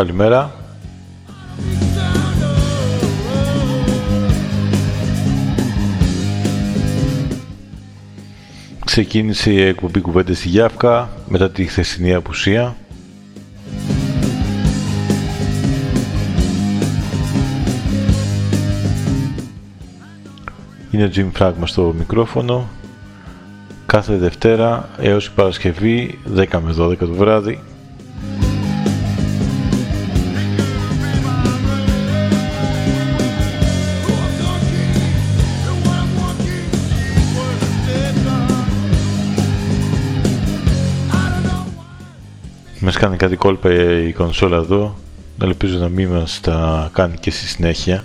Καλημέρα. Ξεκίνησε η εκπομπή κουβέντες στη Γιάφκα μετά τη χθεσινή απουσία. Είναι ο Jim Fragma στο μικρόφωνο. Κάθε Δευτέρα έως Παρασκευή 10 με 12 το βράδυ κάτι κόλπα η κονσόλα εδώ. Ελπίζω να μην μας τα κάνει και στη συνέχεια.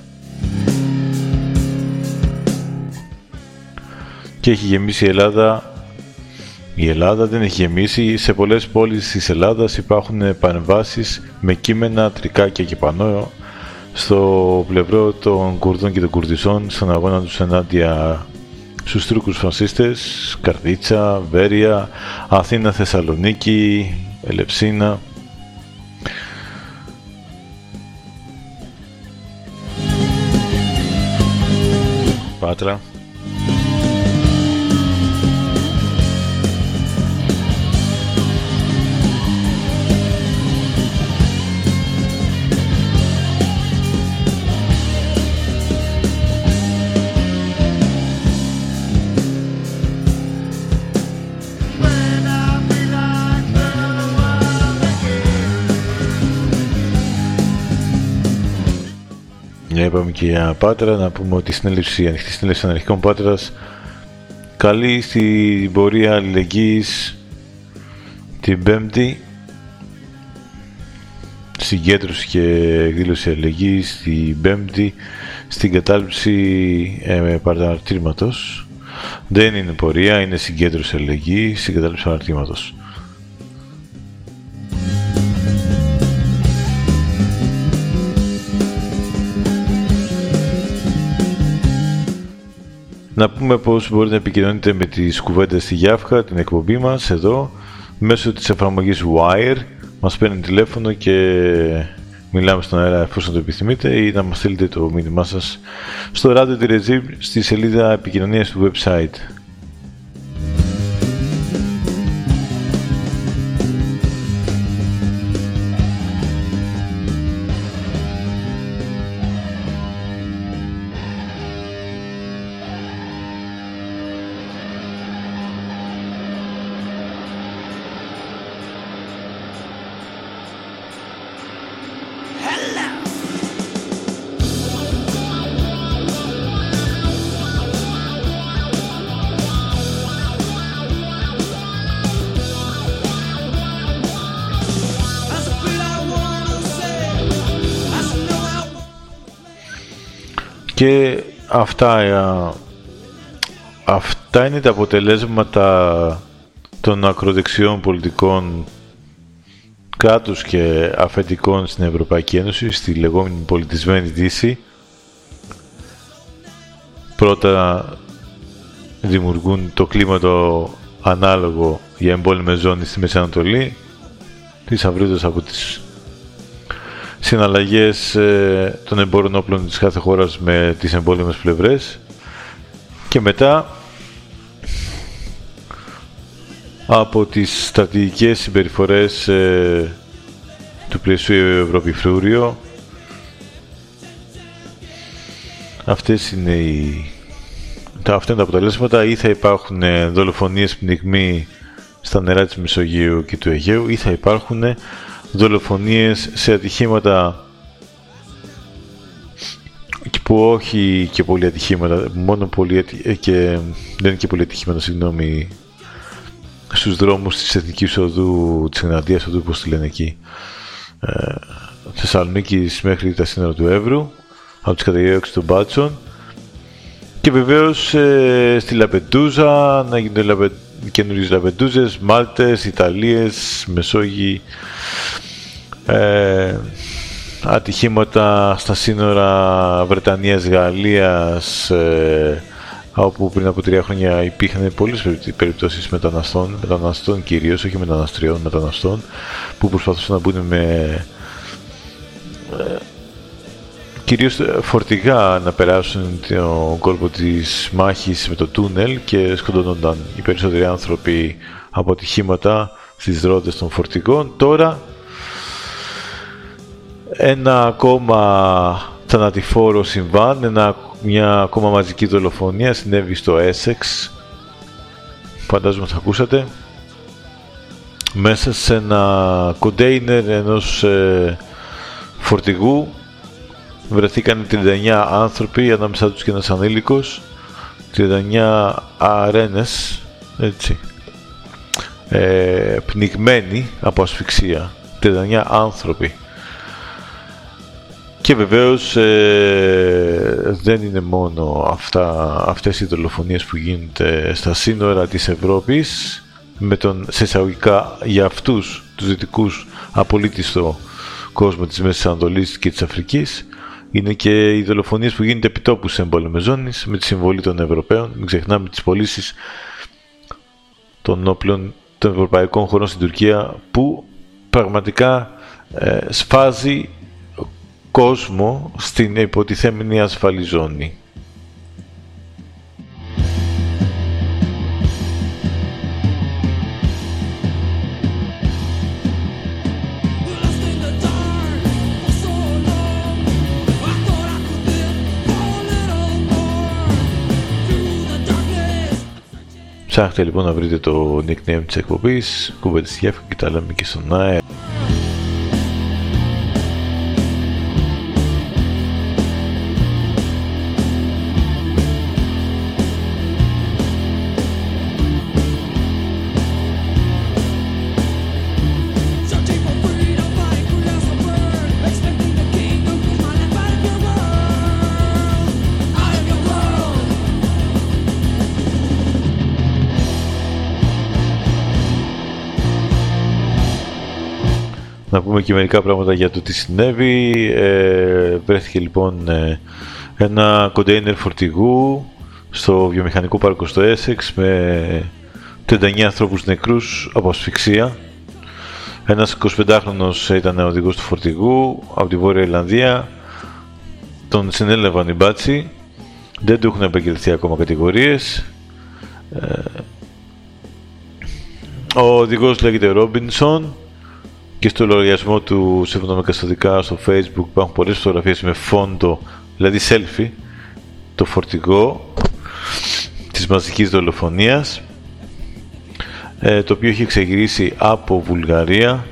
Και έχει γεμίσει η Ελλάδα. Η Ελλάδα δεν έχει γεμίσει. Σε πολλές πόλεις της Ελλάδας υπάρχουν παρεμβάσεις με κείμενα, τρικάκια και πανό στο πλευρό των Κουρδών και των Κουρδισών στον αγώνα τους ενάντια στους Τούρκους φασίστες, Καρδίτσα, Βέρεια, Αθήνα, Θεσσαλονίκη, Ελευσίνα. Πάτρα. Είπαμε και για Πάτρα, να πούμε ότι η συνέλευση, η ανοιχτή συνέλευση αναρχικών Πάτρας καλεί στην πορεία αλληλεγγύης την Πέμπτη συγκέντρωση και εκδήλωση αλληλεγγύης την Πέμπτη στην κατάληψη ε, παρατηρήματος. Δεν είναι πορεία, είναι συγκέντρωση αλληλεγγύης στην κατάληψη παρατηρήματος. Να πούμε πώς μπορείτε να επικοινωνείτε με τις κουβέντες στη Γιάφχα, την εκπομπή μας εδώ, μέσω της εφαρμογής Wire. Μας παίρνει τηλέφωνο και μιλάμε στον αέρα εφόσον το επιθυμείτε ή να μας στείλετε το μήνυμά σας στο Radio Regime στη σελίδα επικοινωνίας του website. Και αυτά, ε, αυτά είναι τα αποτελέσματα των ακροδεξιών πολιτικών κράτους και αφεντικών στην Ευρωπαϊκή Ένωση, στη λεγόμενη πολιτισμένη Δύση. Πρώτα δημιουργούν το κλίμα το ανάλογο για εμπόλεμες ζώνες στη Μέση Ανατολή, τις από τις συναλλαγές ε, των εμπόρων όπλων της κάθε χώρας με τις εμπόλεμες πλευρές. Και μετά από τις στρατηγικές συμπεριφορές ε, του πλαισίου Ευρώπη Φρούριο αυτές είναι οι τα αυτά είναι τα αποτελέσματα. Ή θα υπάρχουν ε, δολοφονίες πνιγμοί στα νερά της Μεσογείου και του Αιγαίου ή θα υπάρχουν δολοφονίες σε ατυχήματα που όχι και πολύ ατυχήματα, μόνο πολύ ε, και δεν είναι και πολύ ατυχήματα, συγγνώμη, στους δρόμους της Εθνικής Οδού, της Εναντίας Οδού, πώς τη λένε εκεί, ε, Θεσσαλονίκης μέχρι τα σύνορα του Εύρου, από τις καταγγελίες των Μπάτσων. Και βεβαίως ε, στη Λαπεντούζα να γίνονται λαπε, καινούριες Λαπεντούζες, Μάλτες, Ιταλίες, Μεσόγειοι, ε, ατυχήματα στα σύνορα Βρετανίας-Γαλλίας ε, όπου πριν από τρία χρόνια υπήρχαν πολλές περιπτώσεις μεταναστών, μεταναστών κυρίως, όχι μεταναστριών, μεταναστών που προσπαθούσαν να μπουν με ε, κυρίως φορτηγά να περάσουν τον κόλπο της μάχης με το τούνελ και σκοτώνονταν οι περισσότεροι άνθρωποι από ατυχήματα στις ρόδες των φορτηγών. Τώρα ένα ακόμα θανατηφόρο συμβάν, ένα, μια ακόμα μαζική δολοφονία συνέβη στο Essex. Φαντάζομαι θα ακούσατε. Μέσα σε ένα κοντέινερ ενός ε, φορτηγού βρεθήκαν 39 άνθρωποι, ανάμεσά τους και ένας ανήλικος, 39 αρένες, έτσι, ε, πνιγμένοι από ασφυξία, 39 άνθρωποι. Και βεβαίως ε, δεν είναι μόνο αυτά, αυτές οι δολοφονίες που γίνονται στα σύνορα της Ευρώπης με τον σε εισαγωγικά για αυτούς τους δυτικούς απολύτιστο κόσμο της Μέσης Ανατολής και της Αφρικής είναι και οι δολοφονίες που γίνονται επιτόπου σε εμπόλεμες ζώνες με τη συμβολή των Ευρωπαίων. Μην ξεχνάμε τις πωλήσεις των όπλων των ευρωπαϊκών χωρών στην Τουρκία που πραγματικά ε, σφάζει κόσμο στην υποτιθέμενη ασφαλή ζώνη. Ψάχτε λοιπόν να βρείτε το nickname της εκπομπής, κουβέντες και τα λέμε και στον αέρα. Πούμε και μερικά πράγματα για το τι συνέβη. Ε, βρέθηκε λοιπόν ε, ένα κοντέινερ φορτηγού στο βιομηχανικό πάρκο στο Essex με 39 ανθρώπους νεκρούς από ασφυξία. Ένας 25χρονος ήταν ο οδηγός του φορτηγού από τη Βόρεια Ιρλανδία. Τον συνέλαβαν οι μπάτσι. Δεν του έχουν επαγγελθεί ακόμα κατηγορίες. Ε, ο οδηγός λέγεται Ρόμπινσον και στο λογαριασμό του σύμφωνα με καστοδικά στο facebook υπάρχουν πολλές φωτογραφίες με φόντο, δηλαδή selfie, το φορτηγό της μαζικής δολοφονίας ε, το οποίο έχει εξεγυρίσει από Βουλγαρία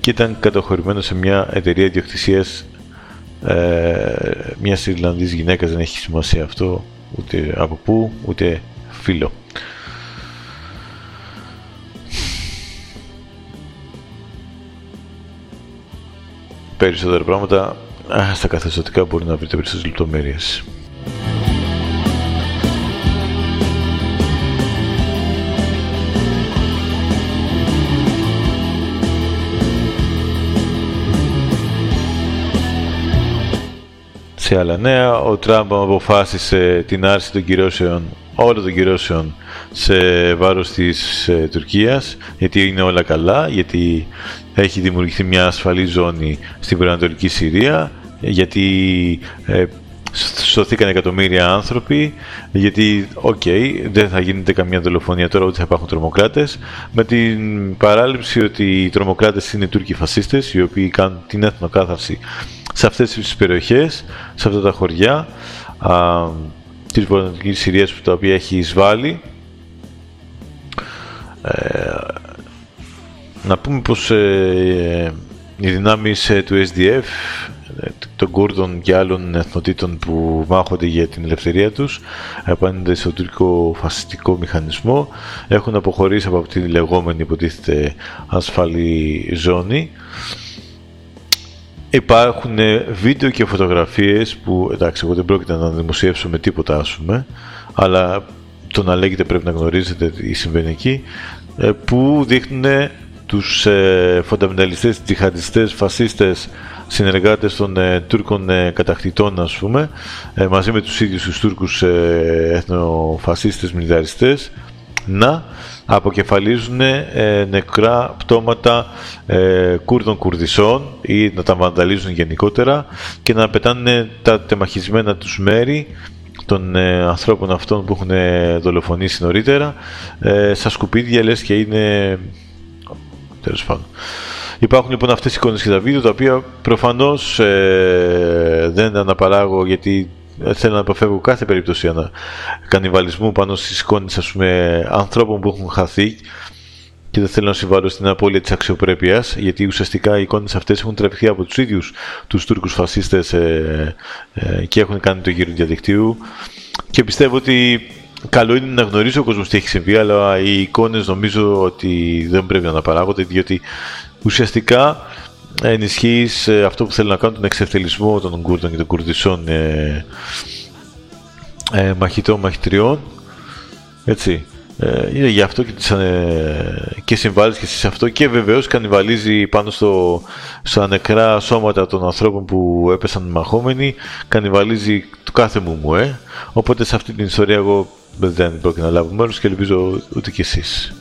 και ήταν καταχωρημένο σε μια εταιρεία ιδιοκτησίας ε, μιας Ιρλανδής γυναίκας δεν έχει σημασία αυτό ούτε από πού ούτε φίλο. Περισσότερα πράγματα στα καθεστωτικά μπορεί να βρείτε περισσότερες λεπτομέρειες. Σε άλλα νέα, ο Τραμπ αποφάσισε την άρση των κυρώσεων, όλων των κυρώσεων σε βάρος της ε, Τουρκίας, γιατί είναι όλα καλά, γιατί έχει δημιουργηθεί μια ασφαλή ζώνη στην βορειοανατολική Συρία, γιατί ε, σωθήκαν εκατομμύρια άνθρωποι, γιατί, οκ, δεν θα γίνεται καμία δολοφονία τώρα ότι θα υπάρχουν τρομοκράτες, με την παράληψη ότι οι τρομοκράτες είναι οι Τούρκοι φασίστες, οι οποίοι κάνουν την εθνοκάθαρση σε αυτές τις περιοχές, σε αυτά τα χωριά, της βορειοανατολικής Συρίας που τα οποία έχει εισβάλει. Ε, να πούμε πως ε, οι δυνάμεις ε, του SDF, ε, των Κούρδων και άλλων εθνοτήτων που μάχονται για την ελευθερία τους απέναντι στον τουρκικό φασιστικό μηχανισμό έχουν αποχωρήσει από αυτή τη λεγόμενη υποτίθεται ασφαλή ζώνη Υπάρχουν βίντεο και φωτογραφίες που, εντάξει, εγώ δεν πρόκειται να δημοσιεύσουμε τίποτα, ας πούμε, αλλά το να λέγεται πρέπει να γνωρίζετε τι συμβαίνει εκεί, ε, που δείχνουν τους ε, φονταμενταλιστές, τζιχαντιστές, φασίστες, συνεργάτες των ε, Τούρκων ε, κατακτητών, ας πούμε, ε, μαζί με τους ίδιους τους Τούρκους ε, εθνοφασίστες, μιλιταριστές, να αποκεφαλίζουν ε, νεκρά πτώματα ε, Κούρδων Κουρδισών ή να τα βανταλίζουν γενικότερα και να πετάνε τα τεμαχισμένα τους μέρη των ε, ανθρώπων αυτών που έχουν δολοφονήσει νωρίτερα ε, στα σκουπίδια λες και είναι τέλος πάντων. Υπάρχουν λοιπόν αυτές οι εικόνες και τα βίντεο τα οποία προφανώς ε, δεν αναπαράγω γιατί θέλω να αποφεύγω κάθε περίπτωση ανα... κανιβαλισμού πάνω στις εικόνες ας πούμε, ανθρώπων που έχουν χαθεί και δεν θέλω να συμβάλλω στην απώλεια της αξιοπρέπειας γιατί ουσιαστικά οι εικόνες αυτές έχουν τραβηχθεί από τους ίδιους τους Τούρκους φασίστες ε, ε, και έχουν κάνει το γύρο του διαδικτύου. Και πιστεύω ότι καλό είναι να γνωρίζει ο κόσμος τι έχει συμβεί αλλά οι εικόνες νομίζω ότι δεν πρέπει να αναπαράγονται διότι ουσιαστικά ενισχύεις ε, αυτό που θέλει να κάνουν τον εξευτελισμό των Κούρδων και των Κουρδισών ε, ε, μαχητών μαχητριών έτσι ε, είναι γι' αυτό και, τις, ε, και συμβάλλεις και σε αυτό και βεβαίως κανιβαλίζει πάνω στο, στα νεκρά σώματα των ανθρώπων που έπεσαν μαχόμενοι κανιβαλίζει το κάθε μου μου ε. οπότε σε αυτή την ιστορία εγώ δεν πρόκειται να λάβω μέρος και ελπίζω ούτε κι εσείς.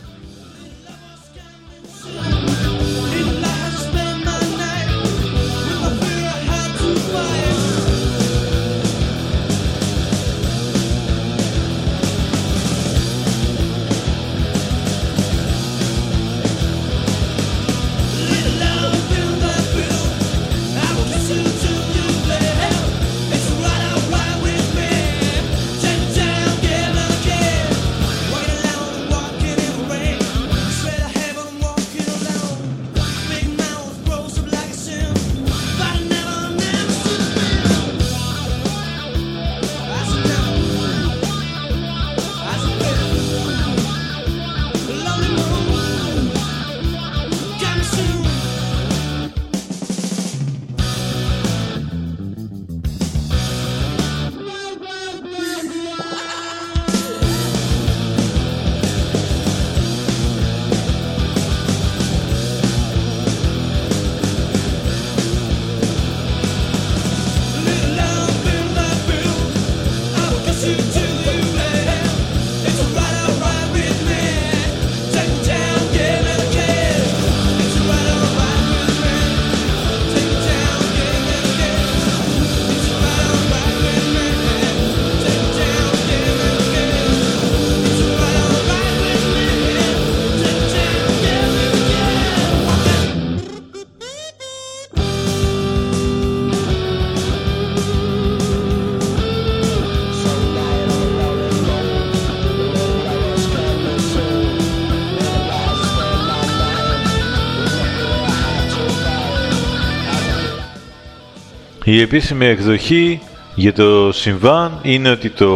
Η επίσημη εκδοχή για το συμβάν είναι ότι το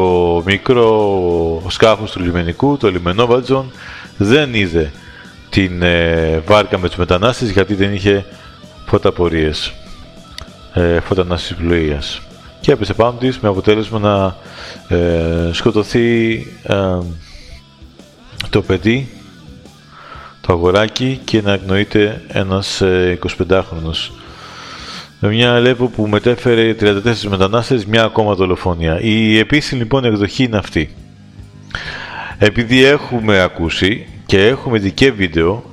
μικρό σκάφος του λιμενικού, το λιμενόβατζον, δεν είδε την ε, βάρκα με τους μετανάστες γιατί δεν είχε φωταπορίες, ε, φωτανασυσπλοείας. Και έπεσε πάνω της με αποτέλεσμα να ε, σκοτωθεί ε, το παιδί, το αγοράκι και να αγνοείται ένας 25χρονος με μια Αλέπο που μετέφερε 34 μετανάστες, μια ακόμα δολοφόνια. Η επίσημη λοιπόν εκδοχή είναι αυτή. Επειδή έχουμε ακούσει και έχουμε δει και βίντεο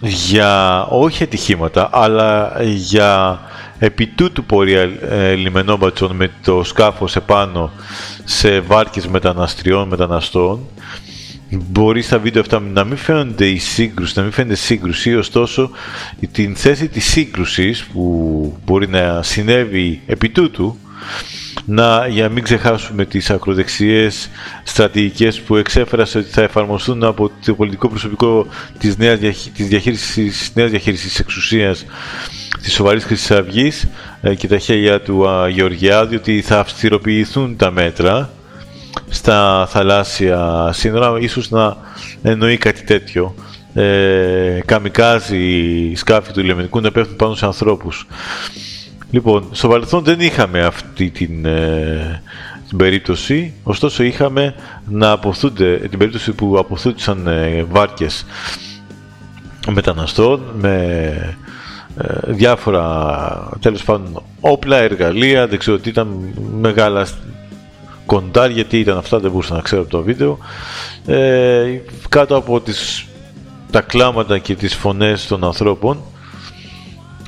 για όχι ατυχήματα, αλλά για επί τούτου πορεία ε, λιμενόμπατσων με το σκάφος επάνω σε βάρκες μεταναστριών μεταναστών μπορεί στα βίντεο αυτά να μην φαίνονται η σύγκρουση, να μην φαίνεται σύγκρουση, ωστόσο την θέση της σύγκρουσης που μπορεί να συνέβη επί τούτου να, για να μην ξεχάσουμε τις ακροδεξιές στρατηγικές που εξέφερασε ότι θα εφαρμοστούν από το πολιτικό προσωπικό της νέας, της διαχείρισης, της νέας διαχείρισης εξουσίας της σοβαρής Χρυσής Αυγής ε, και τα χέρια του Γεωργιάδη ότι θα αυστηροποιηθούν τα μέτρα στα θαλάσσια σύνορα, ίσως να εννοεί κάτι τέτοιο. Ε, καμικάζει σκάφη του λιμενικού να πέφτουν πάνω σε ανθρώπους. Λοιπόν, στο παρελθόν δεν είχαμε αυτή την, ε, την περίπτωση, ωστόσο είχαμε να αποθούνται, την περίπτωση που αποθούνταν ε, βάρκες μεταναστών με ε, διάφορα τέλος πάντων όπλα, εργαλεία, δεν ξέρω τι ήταν μεγάλα κοντάρια, τι ήταν αυτά, δεν μπορούσα να ξέρω από το βίντεο. Ε, κάτω από τις, τα κλάματα και τις φωνές των ανθρώπων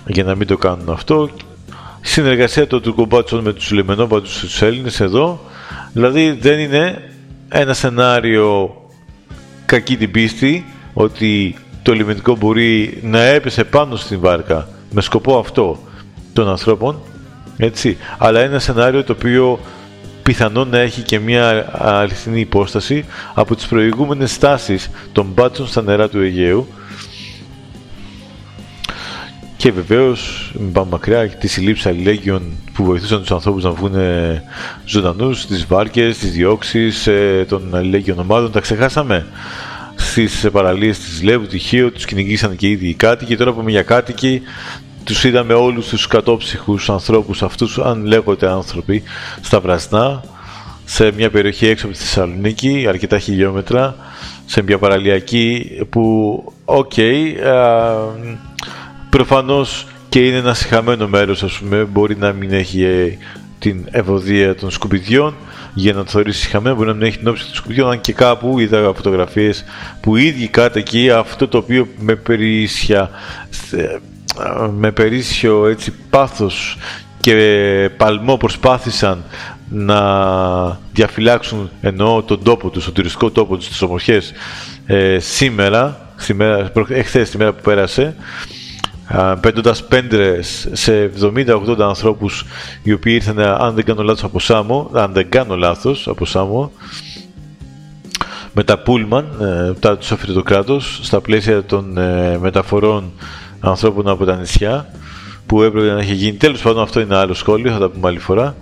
για να μην το κάνουν αυτό συνεργασία των Τουρκομπάτσων με τους Λιμενόπατους τους Έλληνες εδώ. Δηλαδή δεν είναι ένα σενάριο κακή την πίστη ότι το λιμενικό μπορεί να έπεσε πάνω στην βάρκα με σκοπό αυτό των ανθρώπων έτσι, αλλά ένα σενάριο το οποίο πιθανόν να έχει και μια αληθινή υπόσταση από τις προηγούμενες στάσεις των μπάτσων στα νερά του Αιγαίου και βεβαίως, μην πάμε μακριά, τη συλλήψη αλληλέγγυων που βοηθούσαν τους ανθρώπους να βγουν ζωντανούς, τις βάρκες, τις διώξεις ε, των αλληλέγγυων ομάδων. Τα ξεχάσαμε στις παραλίες της Λέβου, τυχείο, τους κυνηγήσαν και ήδη οι κάτοικοι. Τώρα που είμαι για κάτοικοι, τους είδαμε όλους τους κακόψυχους ανθρώπους αυτούς, αν λέγονται άνθρωποι, στα Βρασνά, σε μια περιοχή έξω από τη Θεσσαλονίκη, αρκετά χιλιόμετρα, σε μια παραλιακή που, OK, okay, προφανώς και είναι ένα συχαμένο μέρος, ας πούμε, μπορεί να μην έχει ε, την ευωδία των σκουπιδιών, για να το θεωρήσεις συχαμένο, μπορεί να μην έχει την όψη των σκουπιδιών, αν και κάπου είδα φωτογραφίες που οι ίδιοι εκεί αυτό το οποίο με περίσσια, με περίσσιο έτσι πάθος και παλμό προσπάθησαν να διαφυλάξουν ενώ τον τόπο τους, τον τουριστικό τόπο τους, τις ομορφιές ε, σήμερα, σήμερα, εχθές τη μέρα που πέρασε πέντοντας πέντρες σε 70-80 ανθρώπους οι οποίοι ήρθαν, αν δεν κάνω λάθος, από Σάμο, αν δεν κάνω λάθος, από Σάμο, με τα Πούλμαν, ε, τα τους αφήνει το κράτος, στα πλαίσια των ε, μεταφορών ανθρώπων από τα νησιά, που έπρεπε να έχει γίνει. Τέλος πάντων, αυτό είναι άλλο σχόλιο, θα τα πούμε άλλη φορά.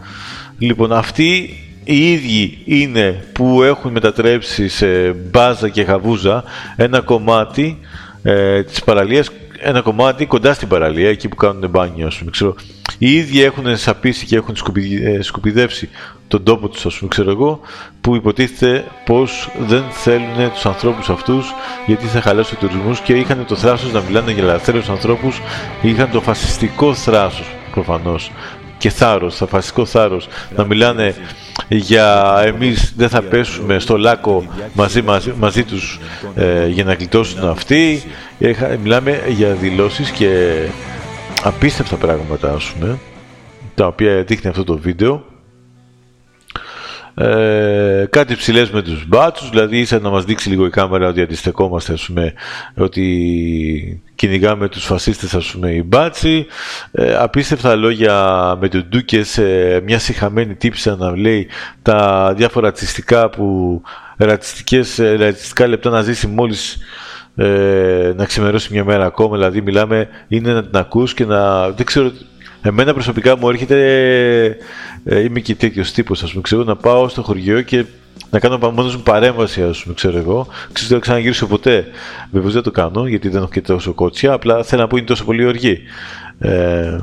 Λοιπόν, αυτοί οι ίδιοι είναι που έχουν μετατρέψει σε μπάζα και χαβούζα ένα κομμάτι ε, της παραλίας ένα κομμάτι κοντά στην παραλία, εκεί που κάνουν μπάνιο, ας πούμε, ξέρω. Οι ίδιοι έχουν σαπίσει και έχουν ε, σκουπιδεύσει τον τόπο τους, ας πούμε, ξέρω εγώ, που υποτίθεται πως δεν θέλουν τους ανθρώπους αυτούς γιατί θα χαλάσουν τους τουρισμού και είχαν το θράσος να μιλάνε για ελευθέρους ανθρώπους, είχαν το φασιστικό θράσος προφανώς και θάρρος, το φασιστικό θάρρος να μιλάνε για εμείς δεν θα πέσουμε στο λάκκο μαζί, μαζί, μαζί τους ε, για να γλιτώσουν αυτοί. Μιλάμε για δηλώσεις και απίστευτα πράγματα, ας πούμε, τα οποία δείχνει αυτό το βίντεο. Ε, κάτι ψηλές με τους μπάτσους, δηλαδή ίσα να μας δείξει λίγο η κάμερα ότι αντιστεκόμαστε, ας πούμε, ότι κυνηγάμε τους φασίστες, ας πούμε, οι μπάτσοι. Ε, απίστευτα λόγια με τον Ντούκε σε μια συχαμένη τύψη να λέει τα διάφορα ρατσιστικά που ρατσιστικές, ρατσιστικά λεπτά να ζήσει μόλις ε, να ξημερώσει μια μέρα ακόμα, δηλαδή μιλάμε, είναι να την ακούς και να, δεν ξέρω, Εμένα προσωπικά μου έρχεται, ε, είμαι και τέτοιος τύπος, ας πούμε, ξέρω, να πάω στο χωριό και να κάνω μόνος μου παρέμβαση, ας πούμε, ξέρω εγώ. Ξέρω δεν θα ξαναγυρίσω ποτέ. Βεβαίως δεν το κάνω, γιατί δεν έχω και τόσο κότσια, απλά θέλω να πω είναι τόσο πολύ οργή. Ε,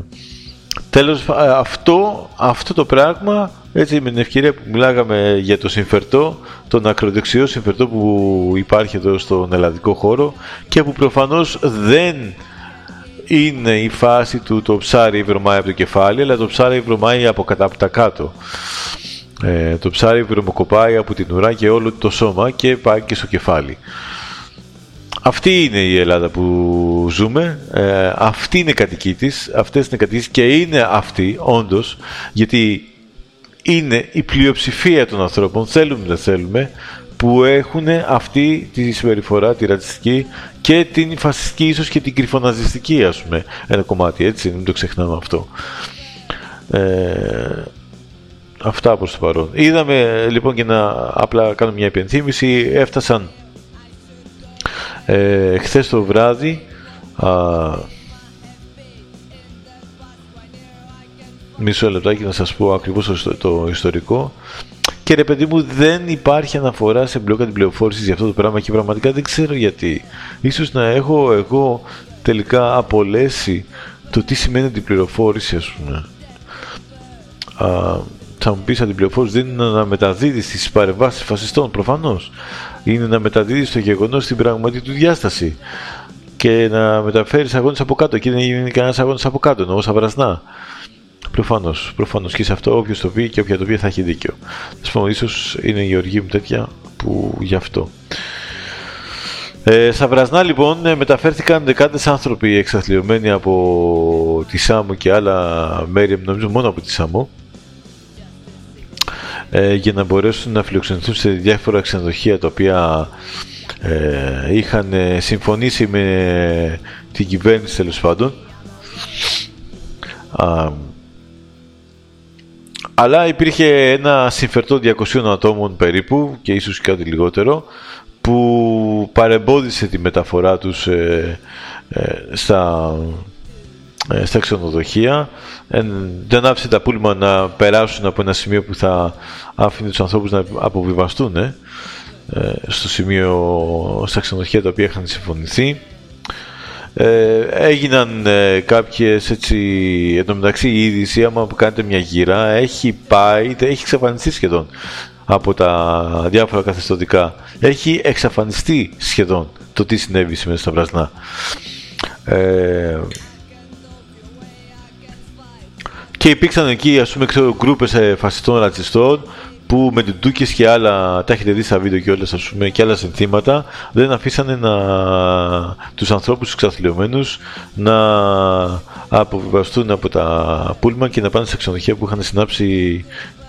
Τέλος, αυτό, αυτό το πράγμα, έτσι με την ευκαιρία που μιλάγαμε για το συμφερτό, τον ακροδεξιό συμφερτό που υπάρχει εδώ στον ελλαδικό χώρο και που προφανώς δεν είναι η φάση του το ψάρι βρωμάει από το κεφάλι, αλλά το ψάρι βρωμάει από, κατά, από τα κάτω. Ε, το ψάρι βρωμοκοπάει από την ουρά και όλο το σώμα και πάει και στο κεφάλι. Αυτή είναι η Ελλάδα που ζούμε, ε, αυτή είναι η κατοική της, αυτές είναι οι και είναι αυτή όντως, γιατί είναι η πλειοψηφία των ανθρώπων, θέλουμε δεν θέλουμε, που έχουν αυτή τη συμπεριφορά, τη ρατσιστική και την φασιστική, ίσως και την κρυφοναζιστική, ας πούμε, ένα κομμάτι, έτσι, μην το ξεχνάμε αυτό. Ε, αυτά προς το παρόν. Είδαμε λοιπόν και να απλά κάνω μια υπενθύμηση, έφτασαν ε, χθες το βράδυ α, μισό λεπτάκι να σας πω ακριβώς το, το ιστορικό και ρε παιδί μου δεν υπάρχει αναφορά σε μπλόκα την πληροφόρηση για αυτό το πράγμα και πραγματικά δεν ξέρω γιατί. Ίσως να έχω εγώ τελικά απολέσει το τι σημαίνει την πληροφόρηση ας πούμε. Α, θα μου πεις ότι την πληροφόρηση δεν είναι να μεταδίδει τις παρεμβάσεις φασιστών προφανώς. Είναι να μεταδίδει το γεγονός στην πραγματική του διάσταση και να μεταφέρεις αγώνες από κάτω. Εκεί δεν είναι κανένας αγώνας από κάτω, εννοώ σαν βρασνά. Προφανώς, προφανώς και σε αυτό όποιος το πει και όποια το πει θα έχει δίκιο. Α πούμε, ίσως είναι η οργή μου τέτοια που γι' αυτό. Ε, στα Βρασνά λοιπόν ε, μεταφέρθηκαν δεκάδες άνθρωποι εξαθλειωμένοι από τη Σάμο και άλλα μέρη, νομίζω μόνο από τη Σάμο, ε, για να μπορέσουν να φιλοξενηθούν σε διάφορα ξενοδοχεία τα οποία ε, είχαν συμφωνήσει με την κυβέρνηση τέλος πάντων. Αλλά υπήρχε ένα συμφερτό 200 ατόμων περίπου και ίσως κάτι λιγότερο που παρεμπόδισε τη μεταφορά τους ε, ε, στα, ε, στα ξενοδοχεία. δεν άφησε τα πούλμα να περάσουν από ένα σημείο που θα άφηνε τους ανθρώπους να αποβιβαστούν στο σημείο στα ξενοδοχεία τα οποία είχαν συμφωνηθεί. Ε, έγιναν ε, κάποιες έτσι, εν τω μεταξύ η είδηση άμα κάνετε μια γύρα έχει πάει, έχει εξαφανιστεί σχεδόν από τα διάφορα καθεστωτικά. Έχει εξαφανιστεί σχεδόν το τι συνέβη σήμερα στα Βρασνά. Ε, και υπήρξαν εκεί ας πούμε ξέρω γκρούπες ε, φασιστών ρατσιστών που με τουκες και άλλα, τα έχετε δει στα βίντεο και όλες ας πούμε και άλλα συνθήματα δεν αφήσανε να, τους ανθρώπους τους να αποβιβαστούν από τα πούλμα και να πάνε σε ξενοδοχεία που είχαν συνάψει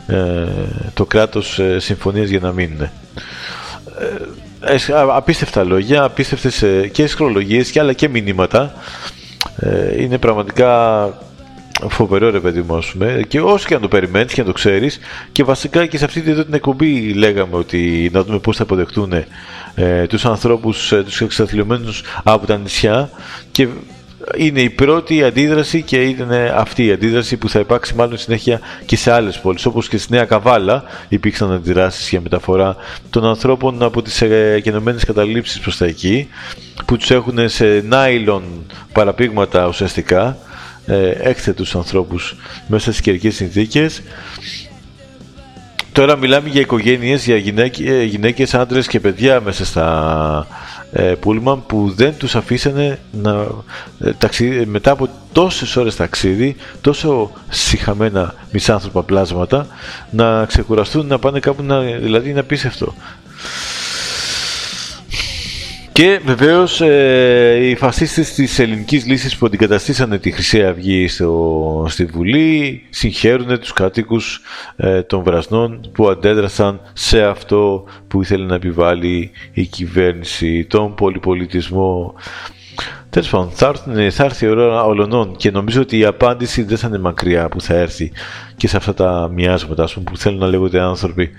ε, το κράτος ε, συμφωνίες για να μείνουν. Ε, ε απίστευτα λόγια, απίστευτες ε, και σκρολογίες και άλλα και μηνύματα. είναι πραγματικά φοβερό ρε παιδί μου, πούμε, και όσο και αν το περιμένεις και αν το ξέρεις και βασικά και σε αυτή την εκπομπή λέγαμε ότι να δούμε πώς θα αποδεχτούν ε, τους ανθρώπους, ε, τους εξαθλειωμένους από τα νησιά. Και είναι η πρώτη αντίδραση και είναι αυτή η αντίδραση που θα υπάρξει μάλλον συνέχεια και σε άλλες πόλεις. Όπως και στη Νέα Καβάλα υπήρξαν αντιδράσεις για μεταφορά των ανθρώπων από τις γενομένες καταλήψεις προς τα εκεί που τους έχουν σε νάιλον παραπήγματα ουσιαστικά ε, έκθετους ανθρώπους μέσα στις καιρικές συνθήκες. Τώρα μιλάμε για οικογένειες, για γυναίκες, ε, γυναίκες άντρες και παιδιά μέσα στα ε, πούλμαν που δεν τους αφήσανε να, ε, μετά από τόσες ώρες ταξίδι, τόσο συχαμένα μισάνθρωπα πλάσματα, να ξεκουραστούν, να πάνε κάπου, να, δηλαδή είναι απίστευτο. Και βεβαίως ε, οι φασίστες της ελληνικής λύσης που αντικαταστήσανε τη Χρυσή Αυγή στο, στη Βουλή συγχαίρουν τους κατοίκου ε, των Βρασνών που αντέδρασαν σε αυτό που ήθελε να επιβάλλει η κυβέρνηση, τον πολυπολιτισμό. Τέλος πάντων, θα, θα έρθει η ώρα ολονών και νομίζω ότι η απάντηση δεν θα είναι μακριά που θα έρθει και σε αυτά τα μοιάσματα πούμε, που θέλουν να λέγονται άνθρωποι.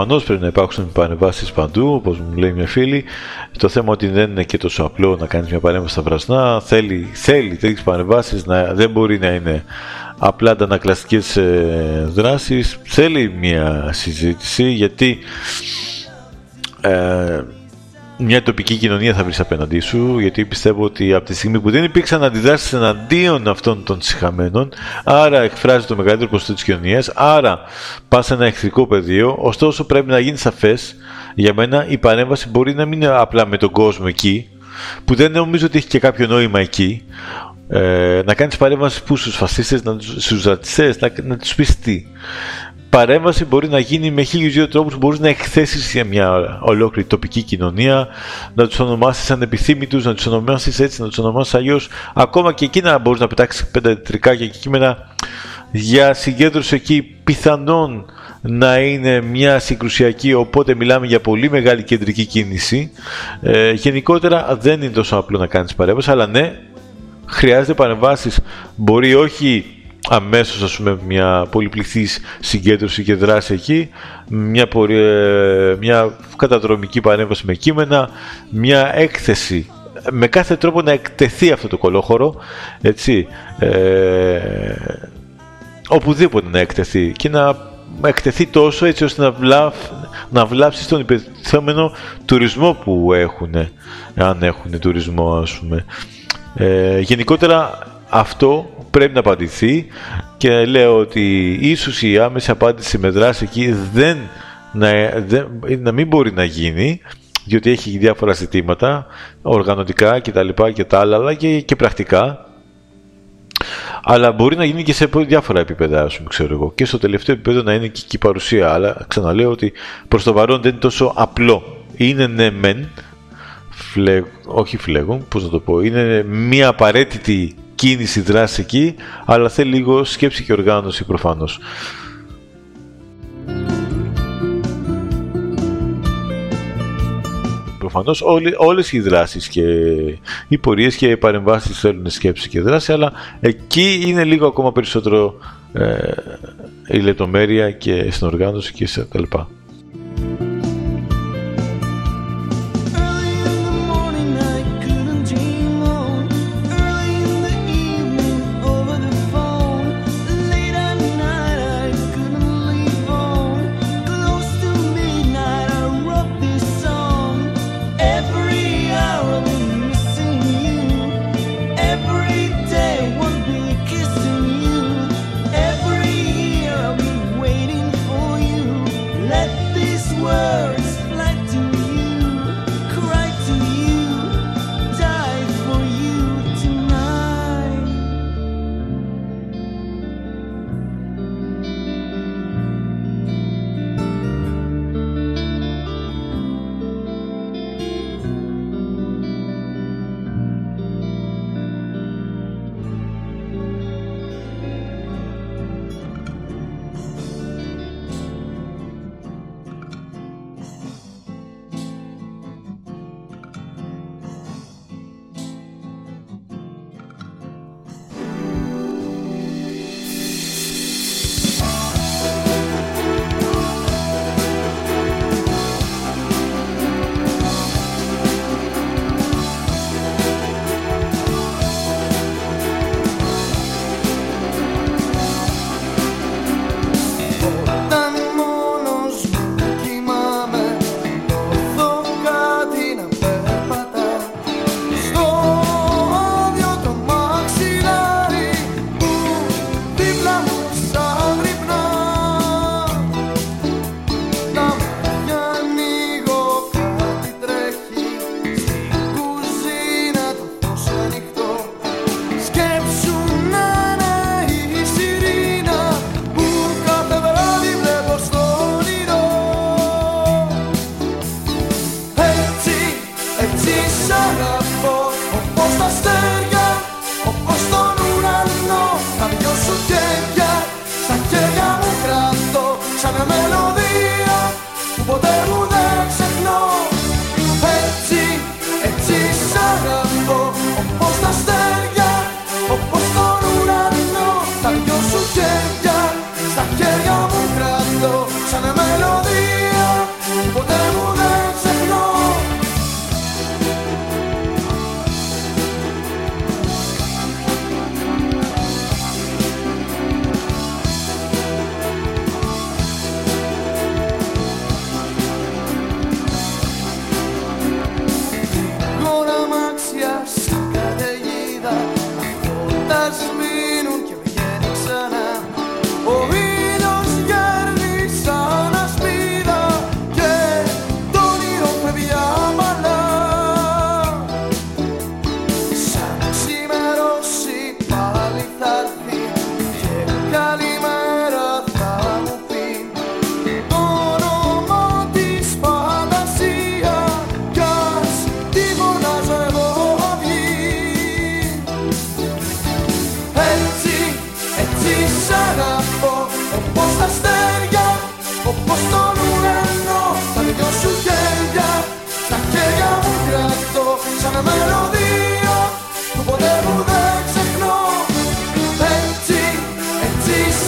Προφανώς πρέπει να υπάρξουν παρεμβάσεις παντού, όπως μου λέει μια φίλη. Το θέμα ότι δεν είναι και τόσο απλό να κάνεις μια παρέμβαση στα βρασνά. Θέλει, θέλει τέτοιες παρεμβάσεις, δεν μπορεί να είναι απλά αντανακλαστικές ε, δράσεις. Θέλει μια συζήτηση γιατί ε, μια τοπική κοινωνία θα βρεις απέναντί σου, γιατί πιστεύω ότι από τη στιγμή που δεν υπήρξαν αντιδράσεις εναντίον αυτών των συχαμένων, άρα εκφράζει το μεγαλύτερο ποσοστό της κοινωνίας, άρα πας σε ένα εχθρικό πεδίο, ωστόσο πρέπει να γίνεις σαφές, για μένα η παρέμβαση μπορεί να μην είναι απλά με τον κόσμο εκεί, που δεν νομίζω ότι έχει και κάποιο νόημα εκεί, ε, να κάνεις παρέμβαση που στους φασίστες, στους ρατσιστές, να, να τους πεις τι παρέμβαση μπορεί να γίνει με χίλιους δύο τρόπους μπορείς να εκθέσεις για μια ολόκληρη τοπική κοινωνία, να τους ονομάσεις ανεπιθύμητους, να τους ονομάσεις έτσι, να τους ονομάσεις αλλιώς. Ακόμα και εκεί να μπορείς να πετάξεις πέντε τρικάκια και κείμενα για συγκέντρωση εκεί πιθανόν να είναι μια συγκρουσιακή, οπότε μιλάμε για πολύ μεγάλη κεντρική κίνηση. Ε, γενικότερα δεν είναι τόσο απλό να κάνεις παρέμβαση, αλλά ναι, χρειάζεται παρεμβάσεις. Μπορεί όχι αμέσως ας πούμε μια πολυπληθής συγκέντρωση και δράση εκεί, μια, ε, μια καταδρομική παρέμβαση με κείμενα, μια έκθεση με κάθε τρόπο να εκτεθεί αυτό το κολόχωρο, έτσι, ε, οπουδήποτε να εκτεθεί και να εκτεθεί τόσο έτσι ώστε να, βλάφ, να βλάψει στον υπηρεθόμενο τουρισμό που έχουν, αν έχουν τουρισμό ας πούμε. Ε, γενικότερα αυτό πρέπει να απαντηθεί και λέω ότι ίσως η άμεση απάντηση με δράση εκεί δεν, να, δεν, να μην μπορεί να γίνει διότι έχει διάφορα ζητήματα οργανωτικά και τα λοιπά και τα άλλα αλλά και, και πρακτικά αλλά μπορεί να γίνει και σε διάφορα επίπεδα, ας πούμε, ξέρω εγώ. Και στο τελευταίο επίπεδο να είναι και η παρουσία. Αλλά ξαναλέω ότι προς το παρόν δεν είναι τόσο απλό. Είναι ναι μεν, φλε... όχι φλέγον, πώς να το πω, είναι μία απαραίτητη κίνηση, δράση εκεί, αλλά θέλει λίγο σκέψη και οργάνωση προφανώς. Προφανώς όλε, όλες οι δράσεις και οι πορείες και οι παρεμβάσεις θέλουν σκέψη και δράση, αλλά εκεί είναι λίγο ακόμα περισσότερο ε, η λεπτομέρεια και στην οργάνωση και σε τα λοιπά.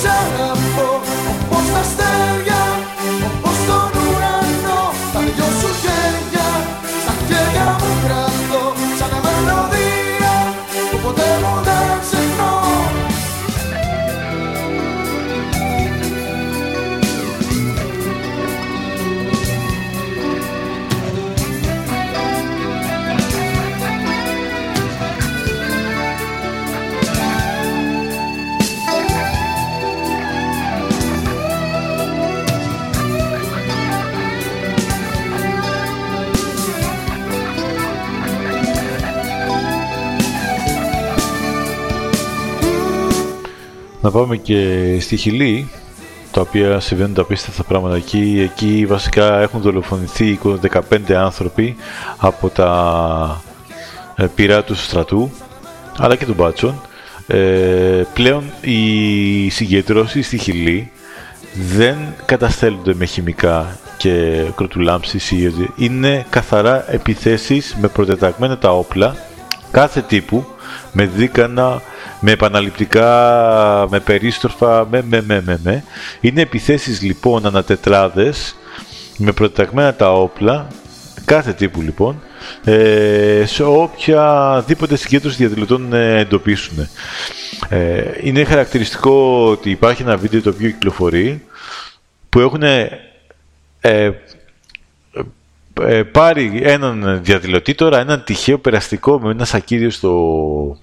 show. Να πάμε και στη Χιλή, τα οποία συμβαίνουν τα απίστευτα πράγματα εκεί. Εκεί βασικά έχουν δολοφονηθεί 15 άνθρωποι από τα ε, πειρά του στρατού, αλλά και του μπάτσων. Ε, πλέον οι συγκεντρώσεις στη Χιλή δεν καταστέλλονται με χημικά και κροτουλάμψεις είναι καθαρά επιθέσεις με προτεταγμένα τα όπλα κάθε τύπου με δίκανα, με επαναληπτικά, με περίστροφα, με, με, με, με, με. Είναι επιθέσεις λοιπόν ανατετράδες με προτεταγμένα τα όπλα κάθε τύπου λοιπόν ε, σε οποιαδήποτε συγκέντρωση διαδηλωτών ε, εντοπίσουν. Ε, είναι χαρακτηριστικό ότι υπάρχει ένα βίντεο το οποίο κυκλοφορεί που έχουν ε, ε, πάρει έναν διαδηλωτή τώρα, έναν τυχαίο περαστικό με ένα σακίδιο στο...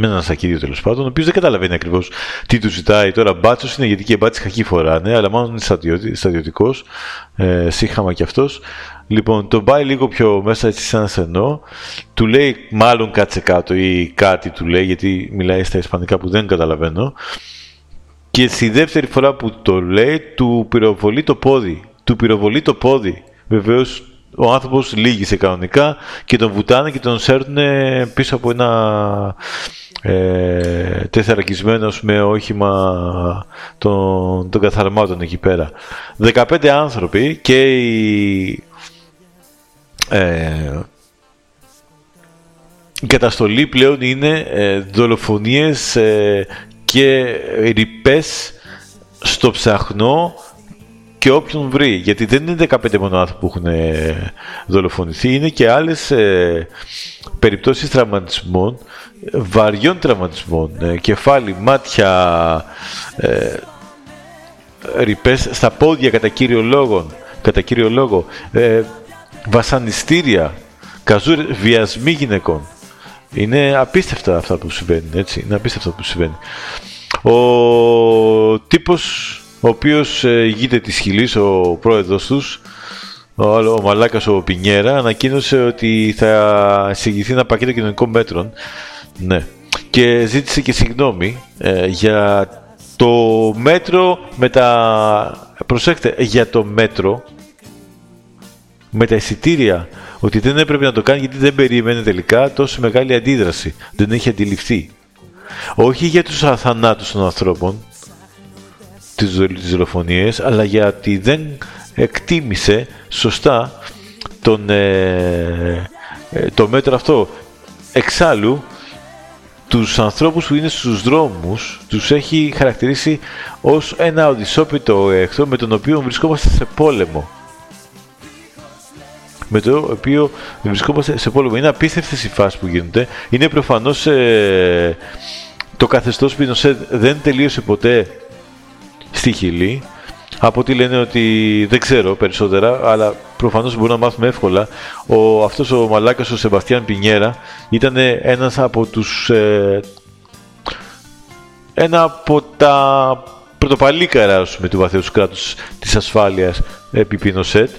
Με έναν σακίδιο τέλος πάντων, ο οποίος δεν καταλαβαίνει ακριβώς τι του ζητάει. Τώρα μπάτσος είναι γιατί και μπάτσι χακί φοράνε, αλλά μάλλον είναι στρατιωτικό, ε, σύγχαμα κι αυτός. Λοιπόν, τον πάει λίγο πιο μέσα έτσι σαν στενό, του λέει μάλλον κάτσε κάτω ή κάτι του λέει, γιατί μιλάει στα ισπανικά που δεν καταλαβαίνω. Και στη δεύτερη φορά που το λέει, του πυροβολεί το πόδι. Του πυροβολεί το πόδι. Βεβαίως ο άνθρωπος λύγησε κανονικά και τον βουτάνε και τον σέρνουν πίσω από ένα ε, τεθερακισμένος με όχημα των, των καθαρμάτων εκεί πέρα. 15 άνθρωποι και οι ε, η καταστολή πλέον είναι ε, δολοφονίες ε, και ρηπές στο ψαχνό και όποιον βρει. Γιατί δεν είναι 15 μόνο άνθρωποι που έχουν ε, δολοφονηθεί, είναι και άλλες ε, περιπτώσεις τραυματισμών, βαριών τραυματισμών, ε, κεφάλι, μάτια, ε, ρηπές στα πόδια κατά κύριο λόγο, κατά κύριο λόγο ε, βασανιστήρια, καζούρ, βιασμοί γυναικών. Είναι απίστευτα αυτά που συμβαίνουν, έτσι. Είναι απίστευτα που συμβαίνει. Ο τύπος ο οποίος ε, ηγείται της Χιλής, ο πρόεδρος τους, ο, ο Μαλάκας ο Πινιέρα, ανακοίνωσε ότι θα εισηγηθεί ένα πακέτο κοινωνικών μέτρων. Ναι. Και ζήτησε και συγγνώμη ε, για το μέτρο με τα... Προσέξτε, για το μέτρο με τα εισιτήρια ότι δεν έπρεπε να το κάνει γιατί δεν περίμενε τελικά τόσο μεγάλη αντίδραση. Δεν έχει αντιληφθεί. Όχι για τους αθανάτους των ανθρώπων, τις δολοφονίες, αλλά γιατί δεν εκτίμησε σωστά τον, ε, ε, το μέτρο αυτό. Εξάλλου, τους ανθρώπους που είναι στους δρόμους τους έχει χαρακτηρίσει ως ένα οδυσσόπιτο εχθρό με τον οποίο βρισκόμαστε σε πόλεμο με το οποίο βρισκόμαστε σε πόλεμο. Είναι απίστευτες οι φάσεις που γίνονται. Είναι προφανώς ε, το καθεστώς Πινοσέτ δεν τελείωσε ποτέ στη Χιλή. Από ό,τι λένε ότι δεν ξέρω περισσότερα, αλλά προφανώς μπορούμε να μάθουμε εύκολα. Ο, αυτός ο μαλάκας, ο Σεμπαστιάν Πινιέρα, ήταν ένας από τους... Ε, ένα από τα πρωτοπαλίκαρα με του βαθέως κράτους της ασφάλειας επί Πινοσέτ.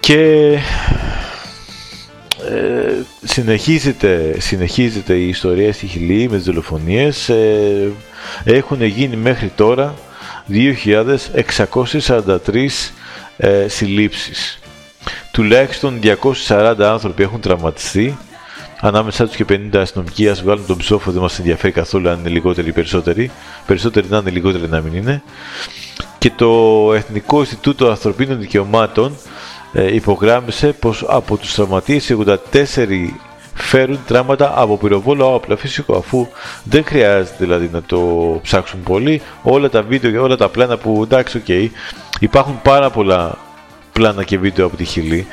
Και ε, συνεχίζεται, συνεχίζεται η ιστορία στη Χιλή με τις δολοφονίες. Ε, έχουν γίνει μέχρι τώρα 2.643 ε, συλλήψεις. Τουλάχιστον 240 άνθρωποι έχουν τραυματιστεί. Ανάμεσά τους και 50 αστυνομικοί, ας βγάλουν τον ψόφο, δεν μας ενδιαφέρει καθόλου αν είναι λιγότεροι ή περισσότεροι. Περισσότεροι να είναι, λιγότεροι να μην είναι. Και το Εθνικό Ινστιτούτο Ανθρωπίνων Δικαιωμάτων ε, υπογράμμισε πως από τους τραυματίες 84 φέρουν τραύματα από πυροβόλο όπλα φυσικό αφού δεν χρειάζεται δηλαδή να το ψάξουν πολύ. Όλα τα βίντεο και όλα τα πλάνα που εντάξει OK okay, υπάρχουν πάρα πολλά πλάνα και βίντεο από τη Χιλή.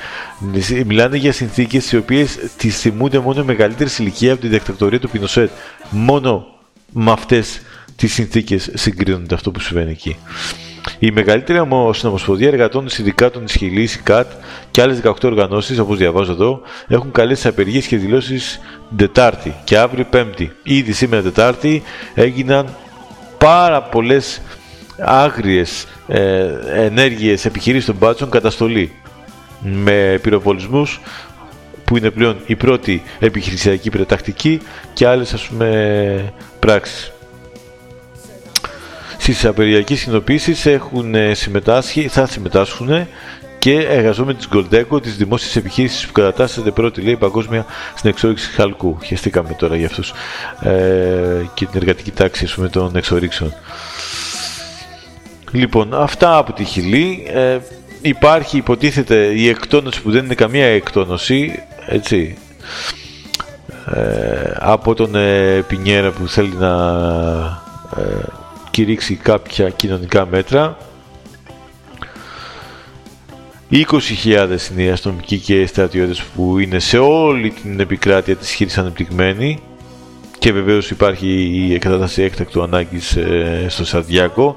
Μιλάνε για συνθήκες οι οποίες τις θυμούνται μόνο μεγαλύτερη ηλικία από τη δικτατορία του Πινοσέτ. Μόνο με αυτές τις συνθήκες συγκρίνονται αυτό που συμβαίνει εκεί η μεγαλύτερη συνομοσπονδία εργατών συνδικάτων τη Χιλή, η ΚΑΤ και άλλες 18 οργανώσεις, όπως διαβάζω εδώ, έχουν καλέσει απεργίες και δηλώσεις Τετάρτη και αύριο Πέμπτη. Ήδη σήμερα Τετάρτη έγιναν πάρα πολλές άγριες ε, ενέργειες επιχειρήσεις των μπάτσων καταστολή με πυροβολισμούς που είναι πλέον η πρώτη επιχειρησιακή πρετακτική και άλλες ας πούμε πράξεις. Στις απεργιακές κοινοποίησεις έχουν συμμετάσχει, θα συμμετάσχουν και εργαζόμενοι της Goldeco, της δημόσιας επιχείρησης που κατατάσσεται πρώτη λέει παγκόσμια στην εξόριξη χαλκού. Χαιστήκαμε τώρα για αυτούς. Ε, και την εργατική τάξη πούμε, των εξορίξεων. Λοιπόν, αυτά από τη Χιλή. Ε, υπάρχει υποτίθεται η εκτόνωση που δεν είναι καμία εκτόνωση, έτσι, ε, από τον ε, Πινιέρα που θέλει να ε, κηρύξει κάποια κοινωνικά μέτρα 20.000 είναι οι αστυνομικοί και οι στρατιώτες που είναι σε όλη την επικράτεια της χείρης ανεπτυγμένη και βεβαίως υπάρχει η εκατάσταση έκτακτου ανάγκης ε, στο Σαντιάκο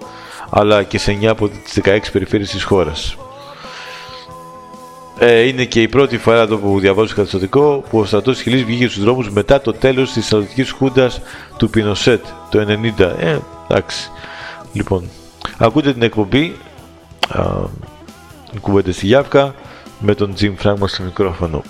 αλλά και σε 9 από τις 16 περιφέρειες της χώρας. Ε, είναι και η πρώτη φορά εδώ που διαβάζω στο καταστατικό που ο στρατός Χιλής βγήκε στους δρόμους μετά το τέλος της στρατιωτικής χούντας του Πινοσέτ το 90. Ε, εντάξει. Λοιπόν, ακούτε την εκπομπή κουβέντες στη Γιάβκα με τον Jim Frank στο μικρόφωνο.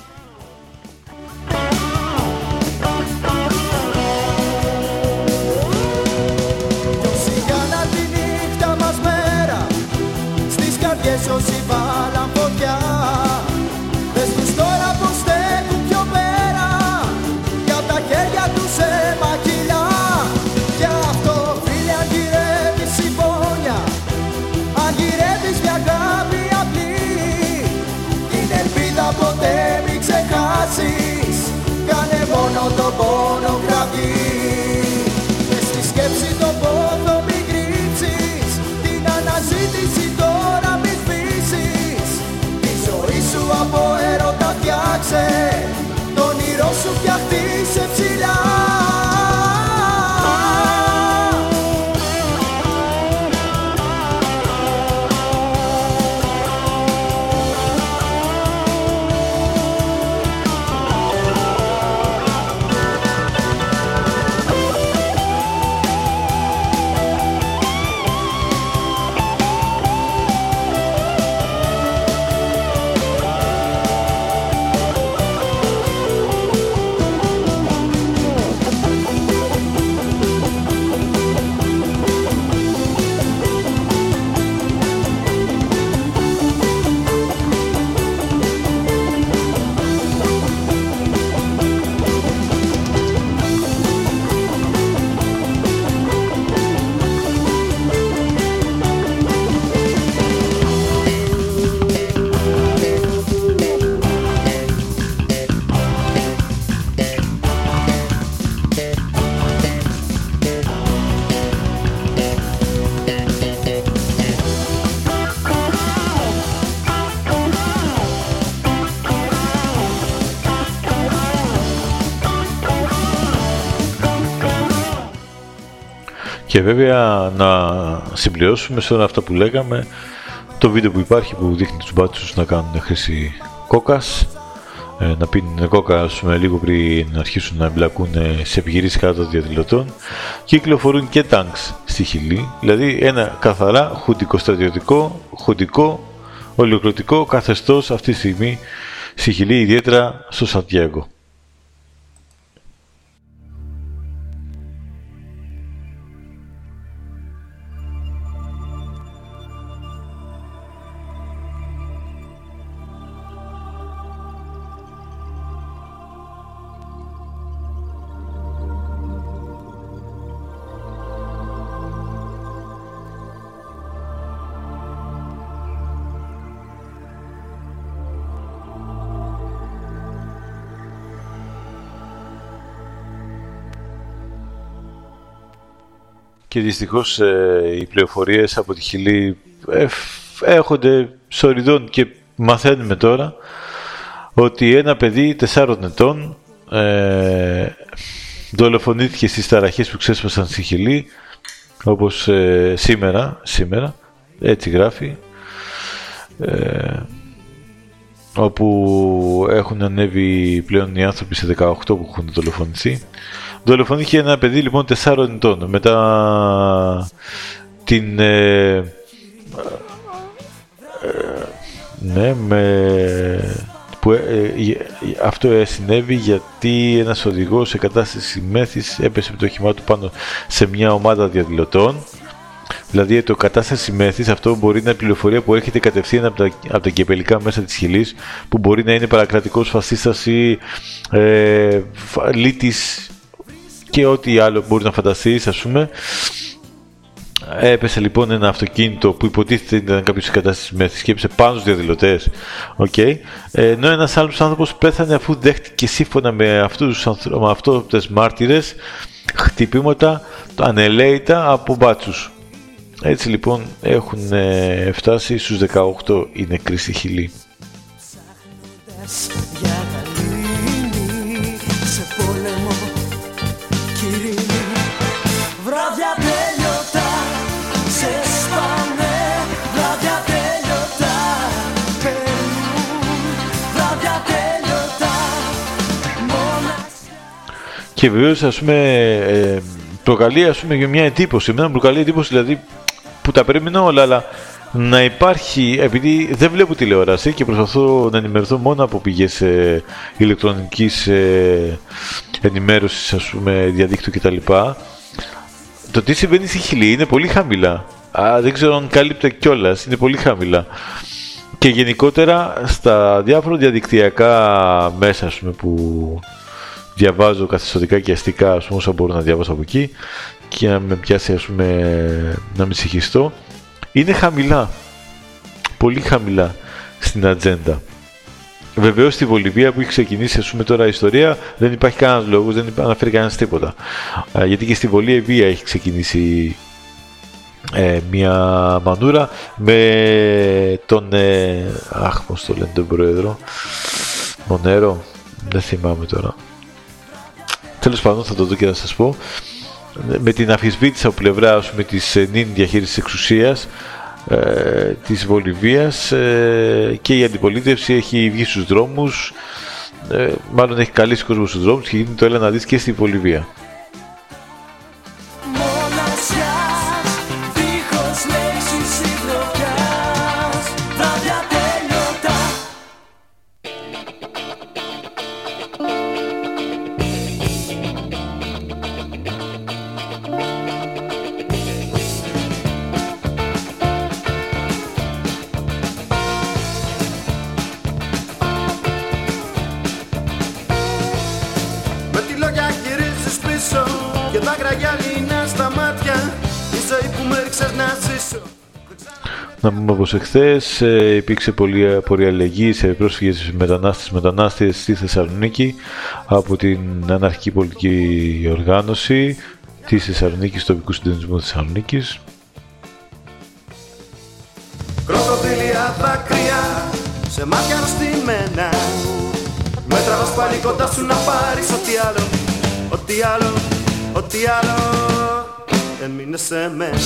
Βέβαια να συμπληρώσουμε σε όλα αυτά που λέγαμε. Το βίντεο που υπάρχει που δείχνει τους μπάτσους να κάνουν χρήση κόκας ε, να πίνουν κόκα πούμε, λίγο πριν να αρχίσουν να εμπλακούν σε επιχειρήσεις κάτω των διαδηλωτών. Και κυκλοφορούν και τάγκς στη Χιλή. Δηλαδή ένα καθαρά χουντικό στρατιωτικό χουντικό ολοκληρωτικό καθεστώς αυτή τη στιγμή στη Χιλή ιδιαίτερα στο Σαντιέγκο και δυστυχώς ε, οι πληροφορίες από τη Χιλή ε, έχονται σοριδών και μαθαίνουμε τώρα ότι ένα παιδί 4 ετών ε, δολοφονήθηκε στις ταραχές που ξέσπασαν στη Χιλή όπως ε, σήμερα, σήμερα, έτσι γράφει, ε, όπου έχουν ανέβει πλέον οι άνθρωποι σε 18 που έχουν δολοφονηθεί. Δολοφονήθηκε ένα παιδί λοιπόν 4 ετών. Μετά την ε, ε, ναι, με που ε, αυτό συνέβη γιατί ένας οδηγός σε κατάσταση μέθης έπεσε με το όχημά του πάνω σε μια ομάδα διαδηλωτών. Δηλαδή το κατάσταση μέθης, αυτό μπορεί να είναι πληροφορία που έρχεται κατευθείαν από τα, από τα κεπελικά μέσα της χιλής, που μπορεί να είναι παρακρατικός φασίστας ή ε, λύτης και ό,τι άλλο μπορείς να φανταστείς ας πούμε. Έπεσε λοιπόν ένα αυτοκίνητο που υποτίθεται ήταν κάποιος κατάσταση μέθης και έπεσε πάνω στους διαδηλωτές. Okay. Ενώ ένας άλλος άνθρωπος πέθανε αφού δέχτηκε σύμφωνα με αυτούς με αυτούς μάρτυρες χτυπήματα ανελαίητα από μπάτσους. Έτσι λοιπόν έχουν ε, φτάσει στους 18 οι νεκροί στη Χιλή. Και βεβαίως ας πούμε ε, προκαλεί ας πούμε μια εντύπωση. Εμένα προκαλεί εντύπωση δηλαδή που τα περίμενα όλα, αλλά να υπάρχει, επειδή δεν βλέπω τηλεόραση και προσπαθώ να ενημερωθώ μόνο από πηγές ε, ηλεκτρονικής ε, ενημέρωσης, ας πούμε, διαδίκτυο κτλ. Το τι συμβαίνει στη Χιλή είναι πολύ χαμηλά. Α, δεν ξέρω αν κάλυπτε κιόλας, είναι πολύ χαμηλά. Και γενικότερα στα διάφορα διαδικτυακά μέσα ας πούμε, που διαβάζω καθιστοτικά και αστικά, ας πούμε, όσα μπορώ να διαβάσω από εκεί, και να με πιάσει ας πούμε να με συγχυστώ είναι χαμηλά πολύ χαμηλά στην ατζέντα Βεβαίως στη Βολιβία που έχει ξεκινήσει ας πούμε, τώρα η ιστορία δεν υπάρχει κανένας λόγος, δεν αναφέρει κανένας τίποτα. γιατί και στη Βολιβία έχει ξεκινήσει ε, μια μανούρα με τον. Ε, αχ, πώς το λένε τον πρόεδρο. Μονέρο, δεν θυμάμαι τώρα. Τέλος πάντων θα το δω και να σας πω με την αφισβήτηση από πλευρά με της ε, νυν διαχείρισης εξουσίας ε, της Βολιβίας ε, και η αντιπολίτευση έχει βγει στους δρόμους ε, μάλλον έχει καλήσει κόσμος στους δρόμους και γίνεται το έλα να δεις και στη Βολιβία. Να πούμε πως εχθές ε, υπήρξε πολύ, πολύ αλληλεγγύη σε πρόσφυγες μετανάστες μετανάστες στη Θεσσαλονίκη από την αναρχική πολιτική οργάνωση της Θεσσαλονίκης, τοπικού συντονισμού Θεσσαλονίκης. Κροκοδίλια δάκρυα σε μάτια αρρωστημένα Με τραβάς πάλι κοντά σου να πάρεις ό,τι άλλο Ό,τι άλλο, ό,τι άλλο. Έμεινες σε μένα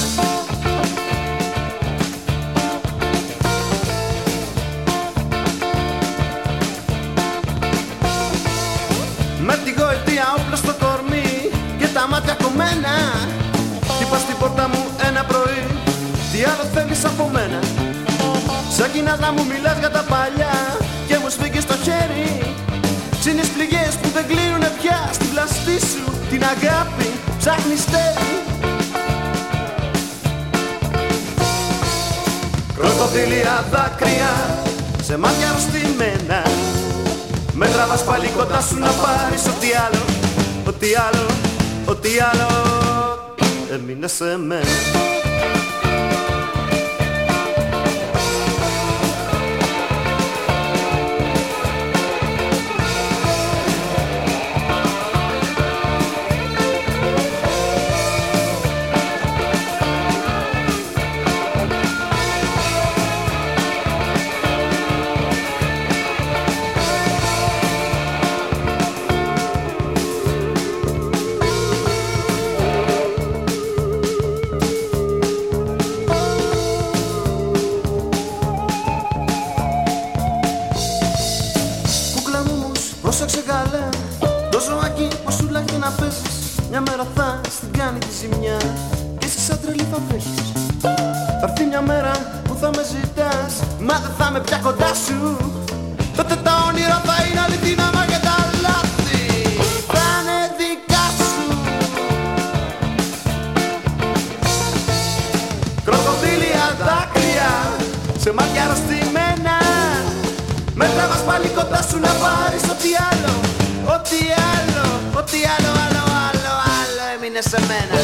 Τι άλλο θέλεις από μένα. Σαν κοινάς να μου μιλάς για τα παλιά Και μου σφίγγεις το χέρι. Ξύνεις πληγές που δεν κλείνουνε πια Στην πλαστή σου την αγάπη ψάχνεις τέλει Κροκοδίλια δάκρυα σε μάτια αρρωστημένα Με τραβάς πάλι κοντά σου να πάρεις ό,τι άλλο, ό,τι άλλο ό,τι άλλο. Έμεινε σε μένα Πρόσεξε καλά! Το ζωάκι που σου λάχει να παίζεις Μια μέρα θα στην κάνει τη ζημιά. Και εσύ σαν τρελή θα βρέχεις. Θα μια μέρα που θα με ζητάς. Μα δεν θα με πια κοντά σου. Τότε τα όνειρα θα είναι αληθινά. Πάλι κοντά σου να πάρεις ό,τι άλλο Ό,τι άλλο, ό,τι άλλο, άλλο, άλλο, άλλο έμεινε σε μένα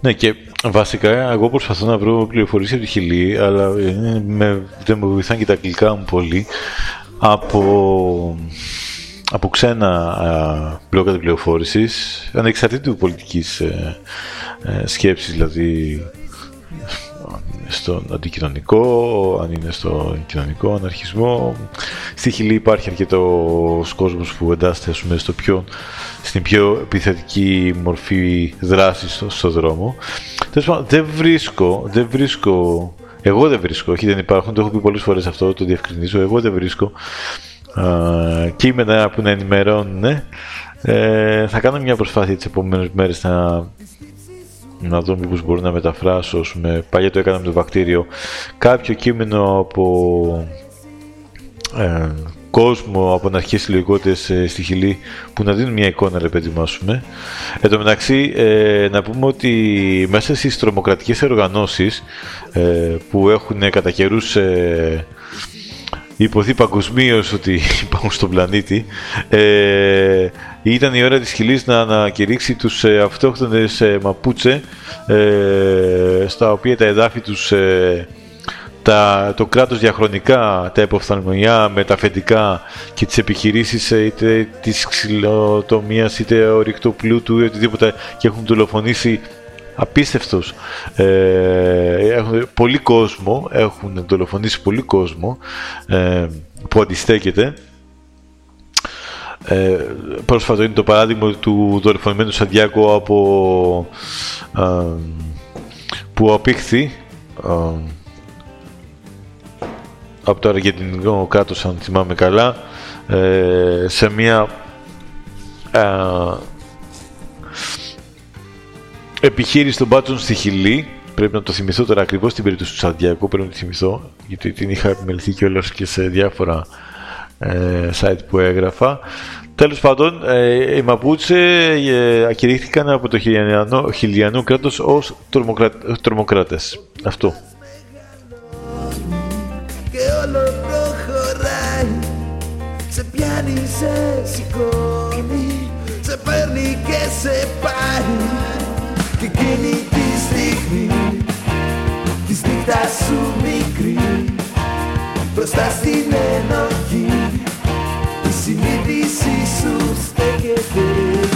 Ναι, και βασικά εγώ προσπαθώ να βρω πληροφορίες από τη Χιλή, αλλά ε, με, δεν με βοηθάνε και τα αγγλικά μου πολύ. Από, από ξένα μπλόκα πληροφόρησης, ανεξαρτήτου πολιτικής ε, ε, σκέψης, δηλαδή αν είναι στον αντικοινωνικό, αν είναι στο κοινωνικό αναρχισμό. Στη Χιλή υπάρχει αρκετός κόσμος που εντάσσεται ας πούμε, στο πιο, στην πιο επιθετική μορφή δράσης στο, στο δρόμο. Τέλος πάντων, δεν βρίσκω, δεν βρίσκω, εγώ δεν βρίσκω, όχι δεν υπάρχουν, το έχω πει πολλές φορές αυτό, το διευκρινίζω, εγώ δεν βρίσκω α, κείμενα που να ενημερώνουν. Ε, θα κάνω μια προσπάθεια τις επόμενες μέρες να να δω μήπως μπορώ να μεταφράσω, ας πούμε, παλιά το έκανα με το βακτήριο, κάποιο κείμενο από ε, κόσμο, από αρχές συλλογικότητες ε, στη Χιλή, που να δίνουν μια εικόνα, ρε παιδί μου, ας πούμε. Εν τω μεταξύ, ε, να πούμε ότι μέσα στις τρομοκρατικές οργανώσεις ε, που έχουν κατά καιρούς ε, υποθεί παγκοσμίως ότι υπάρχουν στον πλανήτη, ε, ήταν η ώρα της Χιλής να ανακηρύξει τους ε, αυτόχθονες ε, Μαπούτσε, ε, στα οποία τα εδάφη τους, ε, τα, το κράτος διαχρονικά, τα υποφθαλμονιά, μεταφετικά και τις επιχειρήσεις ε, είτε της ξυλοτομίας, είτε ορυκτού πλούτου ή οτιδήποτε και έχουν δολοφονήσει απίστευτος. Ε, έχουν πολύ κόσμο, έχουν δολοφονήσει πολύ κόσμο ε, που αντιστέκεται. Ε, πρόσφατο είναι το παράδειγμα του δολοφονημένου Σαντιάκο από ε, που απήχθη ε, από το Αργεντινικό κράτος αν θυμάμαι καλά ε, σε μια ε, επιχείρηση των μπάτσων στη Χιλή. Πρέπει να το θυμηθώ τώρα ακριβώς την περίπτωση του Σαντιάκου. Πρέπει να τη θυμηθώ γιατί την είχα επιμεληθεί κιόλας και σε διάφορα ε, site που έγραφα. Τέλος πάντων, ε, οι Μαπούτσε ε, ακηρύχθηκαν από το χιλιανό, χιλιανό κράτος ως τρομοκρα, τρομοκράτες. Αυτό. Και όλο προχωράει Σε πιάνει, σε σηκώνει Σε παίρνει και σε πάει Και εκείνη τη στιγμή Της νύχτας σου μικρή Μπροστά στην ενοχή Η συνείδηση σου στέκεται γυμνή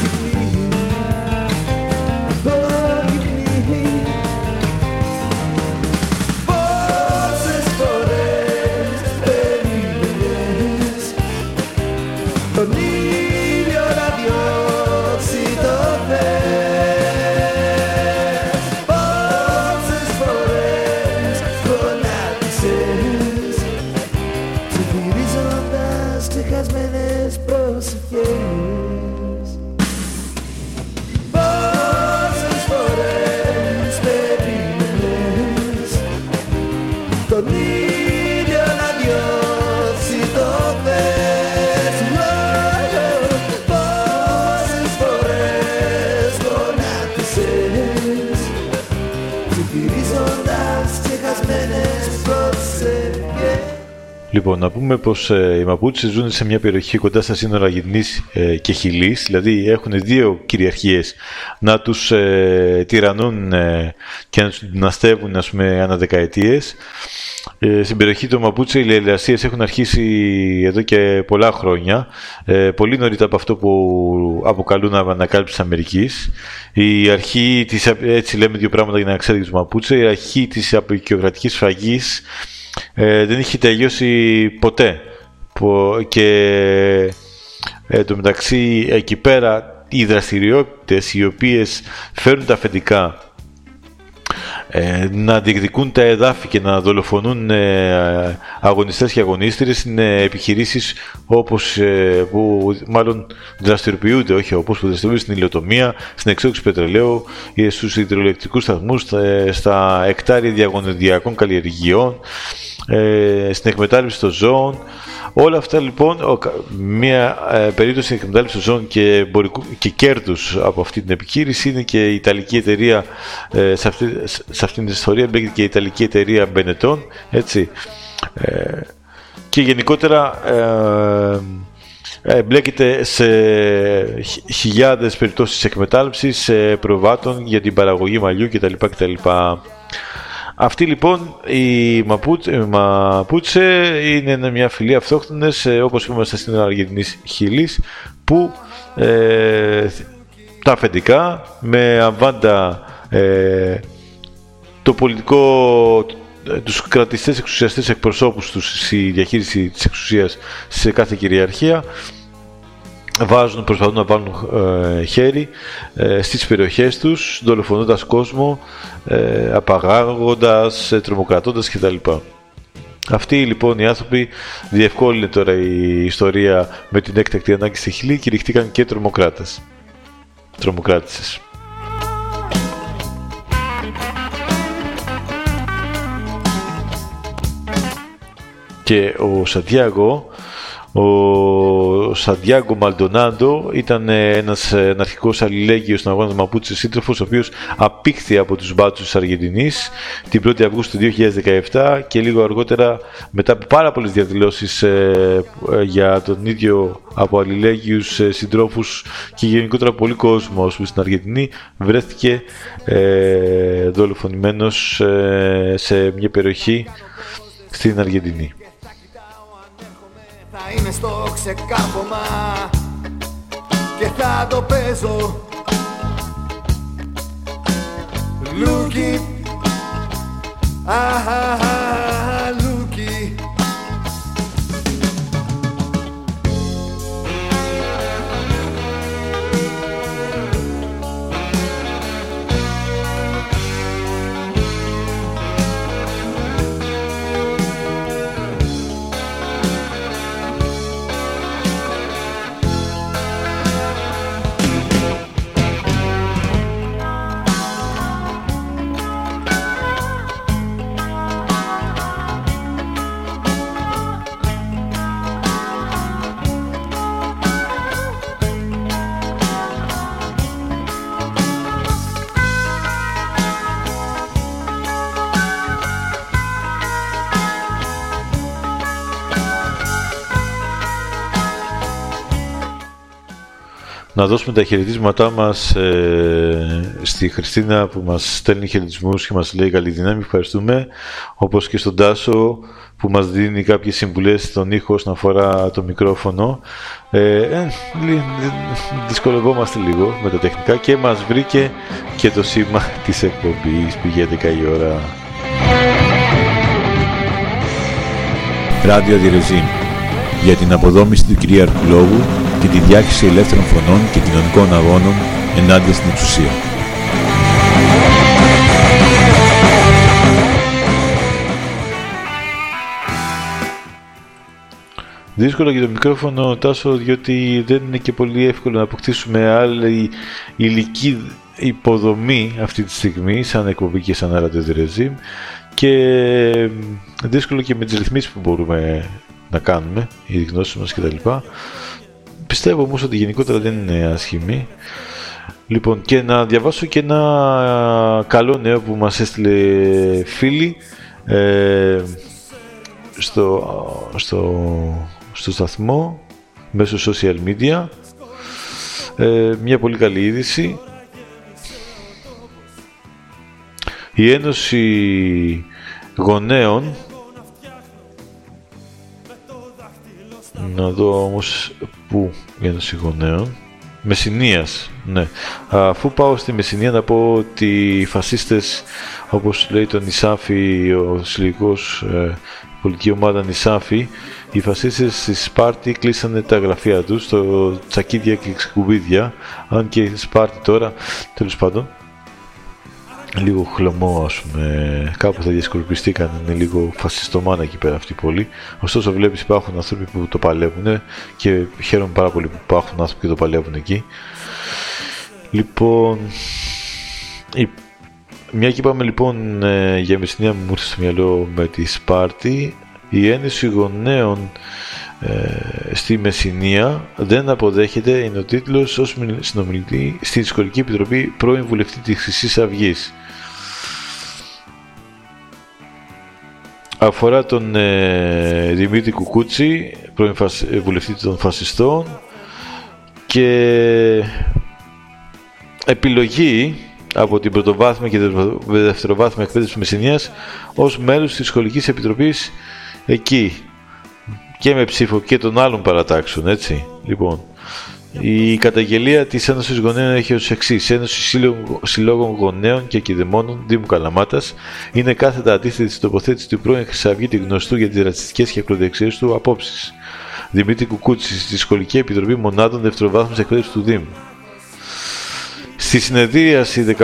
πως ε, οι Μαπούτσες ζουν σε μια περιοχή κοντά στα σύνορα Γυρνής ε, και Χιλής, δηλαδή έχουν δύο κυριαρχίες να τους ε, τυραννούν ε, και να τους δυναστεύουν, ας πούμε, ανά δεκαετίες. Ε, στην περιοχή των Μαπούτσε οι λαιλασίες έχουν αρχίσει εδώ και πολλά χρόνια, ε, πολύ νωρίτερα από αυτό που αποκαλούν ανακάλυψη της Αμερικής. Η αρχή της, έτσι λέμε δύο πράγματα για να ξέρει τους Μαπούτσε, η αρχή της αποικιοκρατικής φαγής ε, δεν είχε τελειώσει ποτέ. Και ε, το μεταξύ εκεί πέρα οι δραστηριότητες οι οποίες φέρουν τα αφεντικά ε, να διεκδικούν τα εδάφη και να δολοφονούν ε, αγωνιστές και αγωνίστρες είναι επιχειρήσεις όπως ε, που μάλλον δραστηριοποιούνται, όχι όπως που δραστηριοποιούνται στην ηλιοτομία, στην εξόξη πετρελαίου, στους υδροελεκτρικούς σταθμούς, στα, στα εκτάρια διαγωνιδιακών καλλιεργειών, στην εκμετάλλευση των ζώων, Όλα αυτά λοιπόν, μια ε, περίπτωση εκμετάλλευση των ζώων και, εμπορικού, και κέρδους από αυτή την επιχείρηση είναι και η Ιταλική εταιρεία, ε, σε, αυτή, σε αυτήν την ιστορία μπλέκεται και η Ιταλική εταιρεία Benetton, έτσι. Ε, και γενικότερα ε, μπλέκεται σε χιλιάδες περιπτώσεις εκμετάλλευσης προβάτων για την παραγωγή μαλλιού κτλ. κτλ. Αυτή λοιπόν η Μαπούτσε είναι μια φυλή αυτόχθονες ε, όπως είμαστε στην Αργεντινής Χιλής που ε, τα αφεντικά με αβάντα ε, το πολιτικό τους κρατιστές εξουσιαστές εκπροσώπους τους στη διαχείριση της εξουσίας σε κάθε κυριαρχία βάζουν, προσπαθούν να βάλουν ε, χέρι ε, στις περιοχές τους, δολοφονώντας κόσμο, ε, απαγάγοντας, ε, τρομοκρατώντας κτλ. Αυτοί λοιπόν οι άνθρωποι διευκόλυνε τώρα η ιστορία με την έκτακτη ανάγκη στη Χιλή και ρηχτήκαν και τρομοκράτες. Τρομοκράτησες. Και ο Σαντιάγο ο Σαντιάγκο Μαλντονάντο ήταν ένας αρχικός αλληλέγγυος στον αγώνα Μαπούτσε σύντροφος, ο οποίος απήχθη από τους μπάτσους της Αργεντινής την 1η Αυγούστου του 2017 και λίγο αργότερα μετά από πάρα πολλές διαδηλώσεις ε, ε, για τον ίδιο από αλληλέγγυους ε, συντρόφους και γενικότερα πολύ κόσμο στην Αργεντινή βρέθηκε ε, δολοφονημένος ε, σε μια περιοχή στην Αργεντινή είναι στο ξεκάρπομα και θα το παίζω. Λούκι. Αχαχα να δώσουμε τα χαιρετίσματά μας ε, στη Χριστίνα που μας στέλνει χαιρετισμούς και μας λέει καλή δύναμη, ευχαριστούμε. Όπως και στον Τάσο που μας δίνει κάποιες συμβουλές στον ήχο όσον αφορά το μικρόφωνο. Ε, ε, δυσκολευόμαστε λίγο με τα τεχνικά και μας βρήκε και το σήμα της εκπομπής, πηγαίνει η ώρα. Ράδιο Διρεζίν για την αποδόμηση του κυρίαρχου λόγου και τη διάχυση ελεύθερων φωνών και κοινωνικών αγώνων ενάντια στην εξουσία. Δύσκολο για το μικρόφωνο, Τάσο, διότι δεν είναι και πολύ εύκολο να αποκτήσουμε άλλη υλική υποδομή αυτή τη στιγμή, σαν εκπομπή και σαν Radio Regime και δύσκολο και με τις ρυθμίσεις που μπορούμε να κάνουμε, οι γνώσεις μας κτλ. Πιστεύω όμως ότι γενικότερα δεν είναι άσχημη. Λοιπόν, και να διαβάσω και ένα καλό νέο που μας έστειλε φίλη ε, στο, στο, στο σταθμό μέσω social media. Ε, μια πολύ καλή είδηση. Η Ένωση Γονέων να δω όμως πού για των συγγονέων Μεσσηνίας, ναι. Αφού πάω στη Μεσσηνία να πω ότι οι φασίστες, όπως λέει τον Ισάφη, ο συλλογικός ε, πολιτική ομάδα Νησάφη, οι φασίστες στη Σπάρτη κλείσανε τα γραφεία τους στο τσακίδια και σκουμπίδια, αν και η Σπάρτη τώρα, τέλος πάντων, λίγο χλωμό ας πούμε, κάπου θα διασκορπιστήκαν, είναι λίγο φασιστομάνα εκεί πέρα αυτοί πολύ. Ωστόσο βλέπεις υπάρχουν άνθρωποι που το παλεύουν και χαίρομαι πάρα πολύ που υπάρχουν άνθρωποι που το παλεύουν εκεί. Λοιπόν, η... μια και είπαμε λοιπόν ε, για Μεσσηνία μου ήρθε στο μυαλό με τη Σπάρτη, η έννοια γονέων ε, στη Μεσσηνία δεν αποδέχεται είναι ο τίτλος ως συνομιλητή στη Σχολική Επιτροπή πρώην βουλευτή της Χρυσής Αυγής. Αφορά τον ε, Δημήτρη Κουκούτσι, πρώην ε, βουλευτή των φασιστών και επιλογή από την πρωτοβάθμια και την δευτεροβάθμια εκπαίδευση της Μεσσηνίας ως μέλος της Σχολικής Επιτροπής εκεί και με ψήφο και των άλλων παρατάξεων, έτσι. Λοιπόν, η καταγγελία της Ένωσης Γονέων έχει ως εξής: Ένωση Συλλόγων Γονέων και Κηδεμόνων Δήμου Καλαμάτας είναι κάθετα αντίθετη στην τοποθέτησης του πρώην Χρυσαυγίτη γνωστού για τις ρατσιστικές και ακροδεξιές του απόψεις. Δημήτρη Κουκούτσης στη Σχολική Επιτροπή Μονάδων Δευτεροβάθμιση Εκπαίδευσης του Δήμου. Στη συνεδρίαση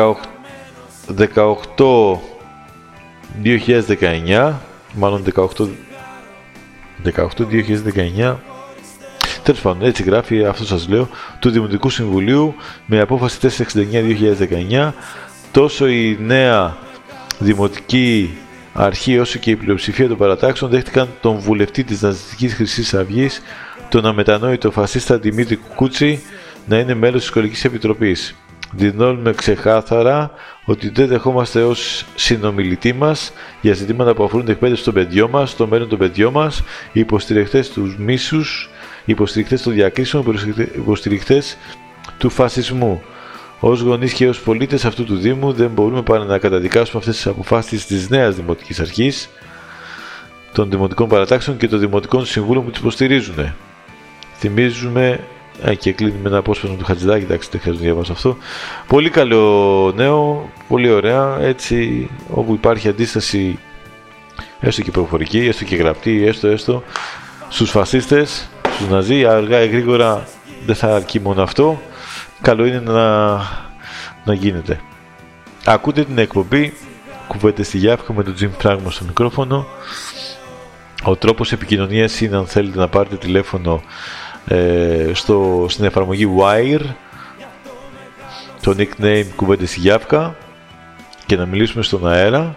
18 2019, μάλλον 18 18-2019 Τέλος πάντων, έτσι γράφει, αυτό σας λέω, του Δημοτικού Συμβουλίου με απόφαση 469-2019. Τόσο η νέα Δημοτική Αρχή όσο και η πλειοψηφία των παρατάξεων δέχτηκαν τον βουλευτή της Ναζιστικής Χρυσής Αυγής, τον αμετανόητο φασίστα Δημήτρη Κουκούτσι, να είναι μέλος της Σχολικής Επιτροπής δηλώνουμε ξεκάθαρα ότι δεν δεχόμαστε ως συνομιλητή μας για ζητήματα που αφορούν την εκπαίδευση των παιδιών μας, το μέλλον των παιδιών μας, οι υποστηριχτές τους μίσους, οι υποστηριχτές των διακρίσεων, οι υποστηριχτές του φασισμού. Ω γονείς και ως πολίτες αυτού του Δήμου, δεν μπορούμε παρά να καταδικάσουμε αυτές τις αποφάσεις της νέας Δημοτικής Αρχής, των Δημοτικών Παρατάξεων και των Δημοτικών Συμβούλων που τις υποστηρίζουν. Θυμίζουμε Α, και κλείνει με ένα απόσπασμα του Χατζηδάκη, εντάξει δεν χρειάζεται να διαβάσω αυτό. Πολύ καλό νέο, πολύ ωραία, έτσι όπου υπάρχει αντίσταση έστω και προφορική, έστω και γραπτή, έστω έστω στους φασίστες, στους ναζί, αργά ή γρήγορα δεν θα αρκεί μόνο αυτό, καλό είναι να, να γίνεται. Ακούτε την εκπομπή κουβέντε στη Γιάφκα με τον Jim Φράγμα στο μικρόφωνο. Ο τρόπος επικοινωνίας είναι αν θέλετε να πάρετε τηλέφωνο ε, στο, στην εφαρμογή Wire το nickname κουβέντες Γιάβκα και να μιλήσουμε στον αέρα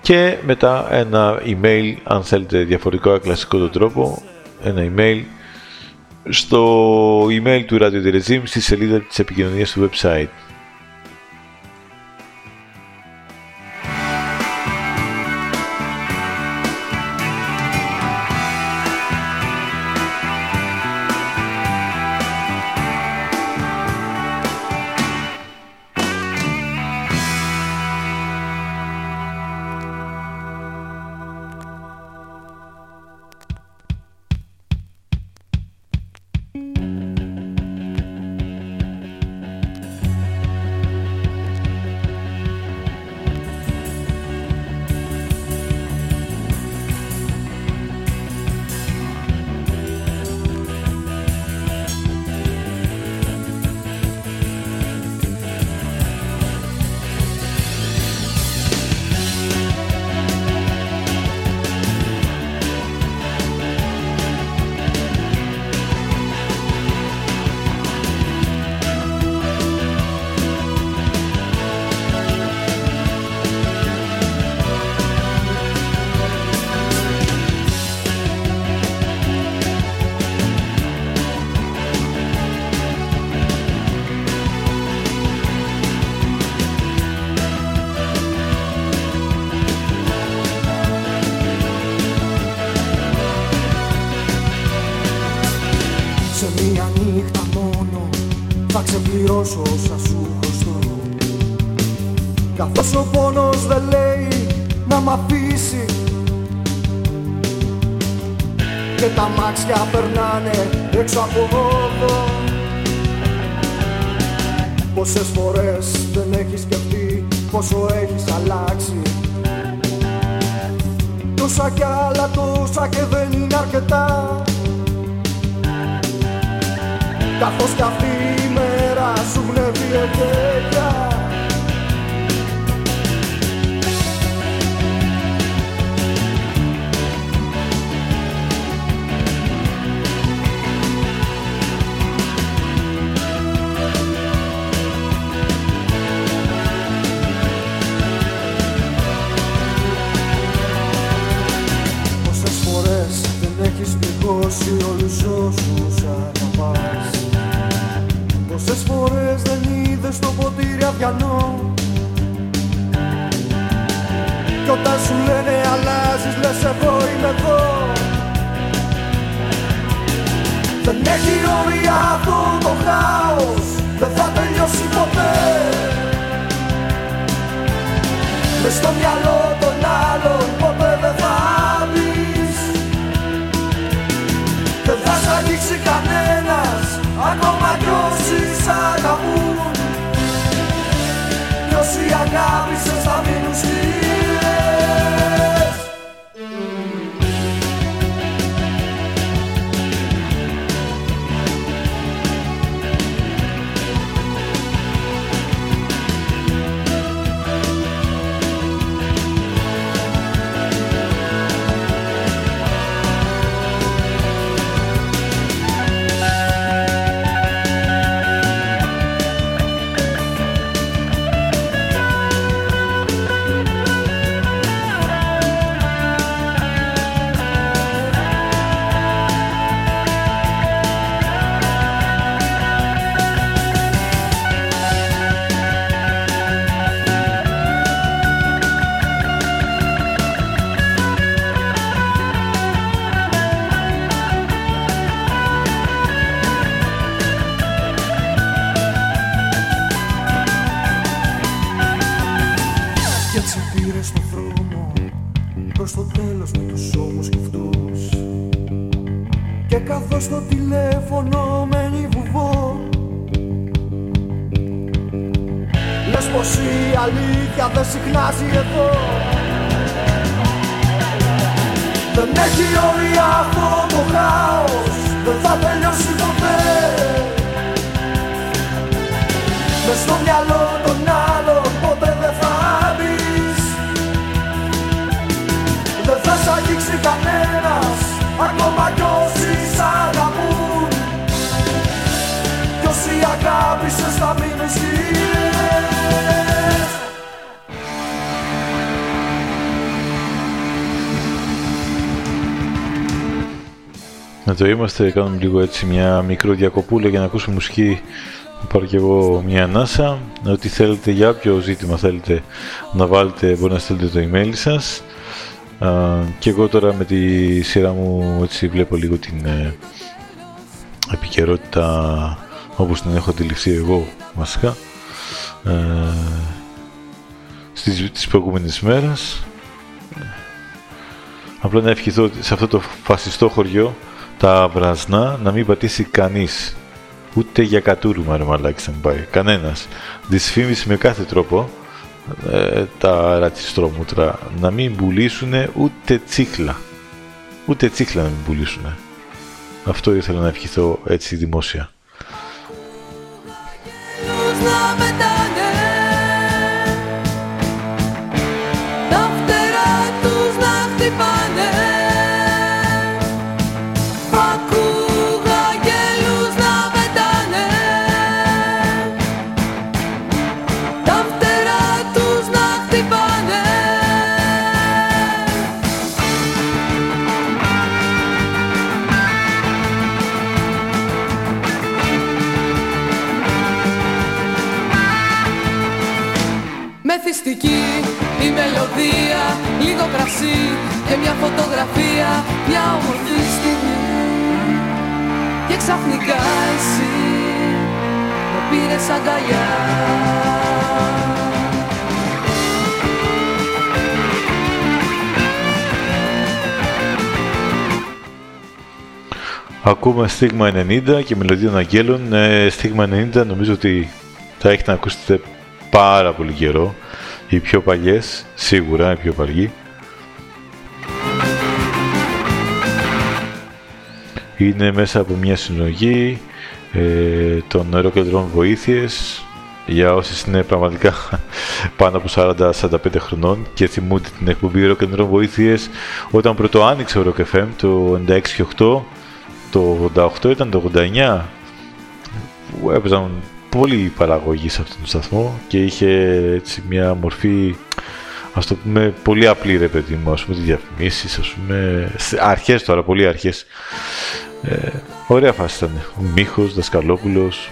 και μετά ένα email αν θέλετε διαφορετικό κλασικό τον τρόπο ένα email στο email του Radio Regime στη σελίδα της επικοινωνίας του website Εδώ είμαστε, κάνουμε λίγο έτσι μια μικρό διακοπούλα για να ακούσουμε μουσική να πάρω και εγώ μια ανάσα. Ό,τι θέλετε για όποιο ζήτημα θέλετε να βάλετε μπορεί να στείλετε το email σας. Α, και εγώ τώρα με τη σειρά μου έτσι βλέπω λίγο την ε, επικαιρότητα όπως την έχω αντιληφθεί εγώ βασικά ε, στις, τις προηγούμενες μέρες. Απλά να ευχηθώ σε αυτό το φασιστό χωριό τα βρασνά να μην πατήσει κανείς. Ούτε για κατούρουμα ρε μαλάκι να πάει. Κανένας. Δυσφήμιση με κάθε τρόπο ε, τα ρατσιστρόμουτρα να μην πουλήσουν ούτε τσίχλα. Ούτε τσίχλα να μην πουλήσουν. Αυτό ήθελα να ευχηθώ έτσι δημόσια. Λίγο κρασί και μια φωτογραφία Μια όμορφη στιγμή Και ξαφνικά εσύ Με πήρες αγκαλιά Ακούμε στίγμα 90 και μελωδία των αγγέλων. Ε, στίγμα 90 νομίζω ότι θα έχετε να ακούσετε πάρα πολύ καιρό. Οι πιο παλιές, σίγουρα οι πιο παλιοί. Είναι μέσα από μια συνογή ε, των νεροκεντρών βοήθειες για όσοι είναι πραγματικά πάνω από 40-45 χρονών και θυμούνται την εκπομπή Rock Βοήθειες όταν πρώτο άνοιξε ο Rock FM το 96 και 8 το 88 ήταν το 89 που έπαιζαν πολύ παραγωγή σε αυτόν τον σταθμό και είχε έτσι μια μορφή ας το πούμε πολύ απλή ρε παιδί μου ας πούμε διαφημίσεις ας πούμε αρχές τώρα πολύ αρχές. Ε, ωραία φάση ήταν. Ο Μίχος, Δασκαλόπουλος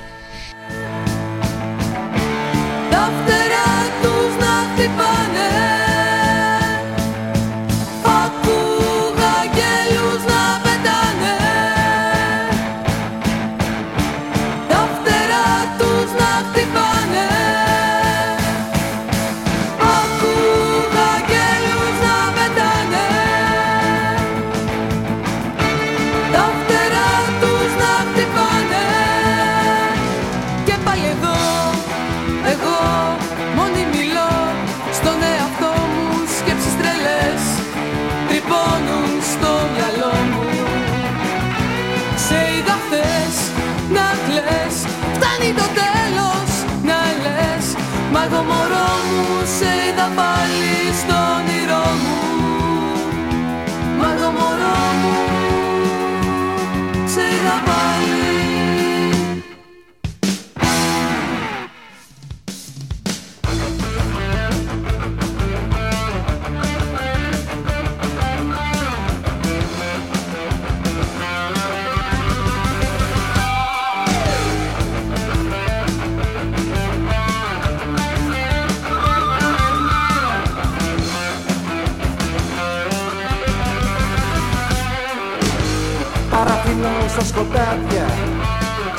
σκοτάδια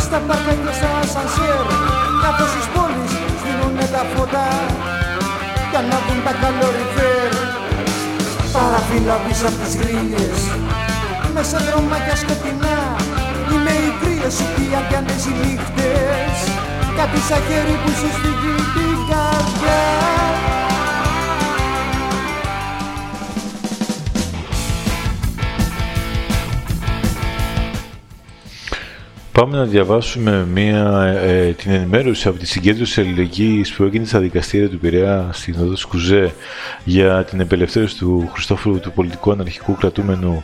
Στα πάρκα και στα ασανσέρ Καθώς στις πόλεις σβήνουνε τα φώτα Κι ανάβουν τα καλοριφέρ Παραφύλλα πίσω απ' τις γρίλες Μέσα δρομάκια σκοτεινά Είναι οι κρύες σου και οι αδιανές οι νύχτες. Κάτι σαν χέρι που σου σφίγγει την καρδιά Πάμε να διαβάσουμε μια, ε, την ενημέρωση από τη συγκέντρωση αλληλεγγύης που έγινε στα δικαστήρια του Πειραιά στην οδός Σκουζέ για την απελευθέρωση του Χριστόφρου του πολιτικού αναρχικού κρατούμενου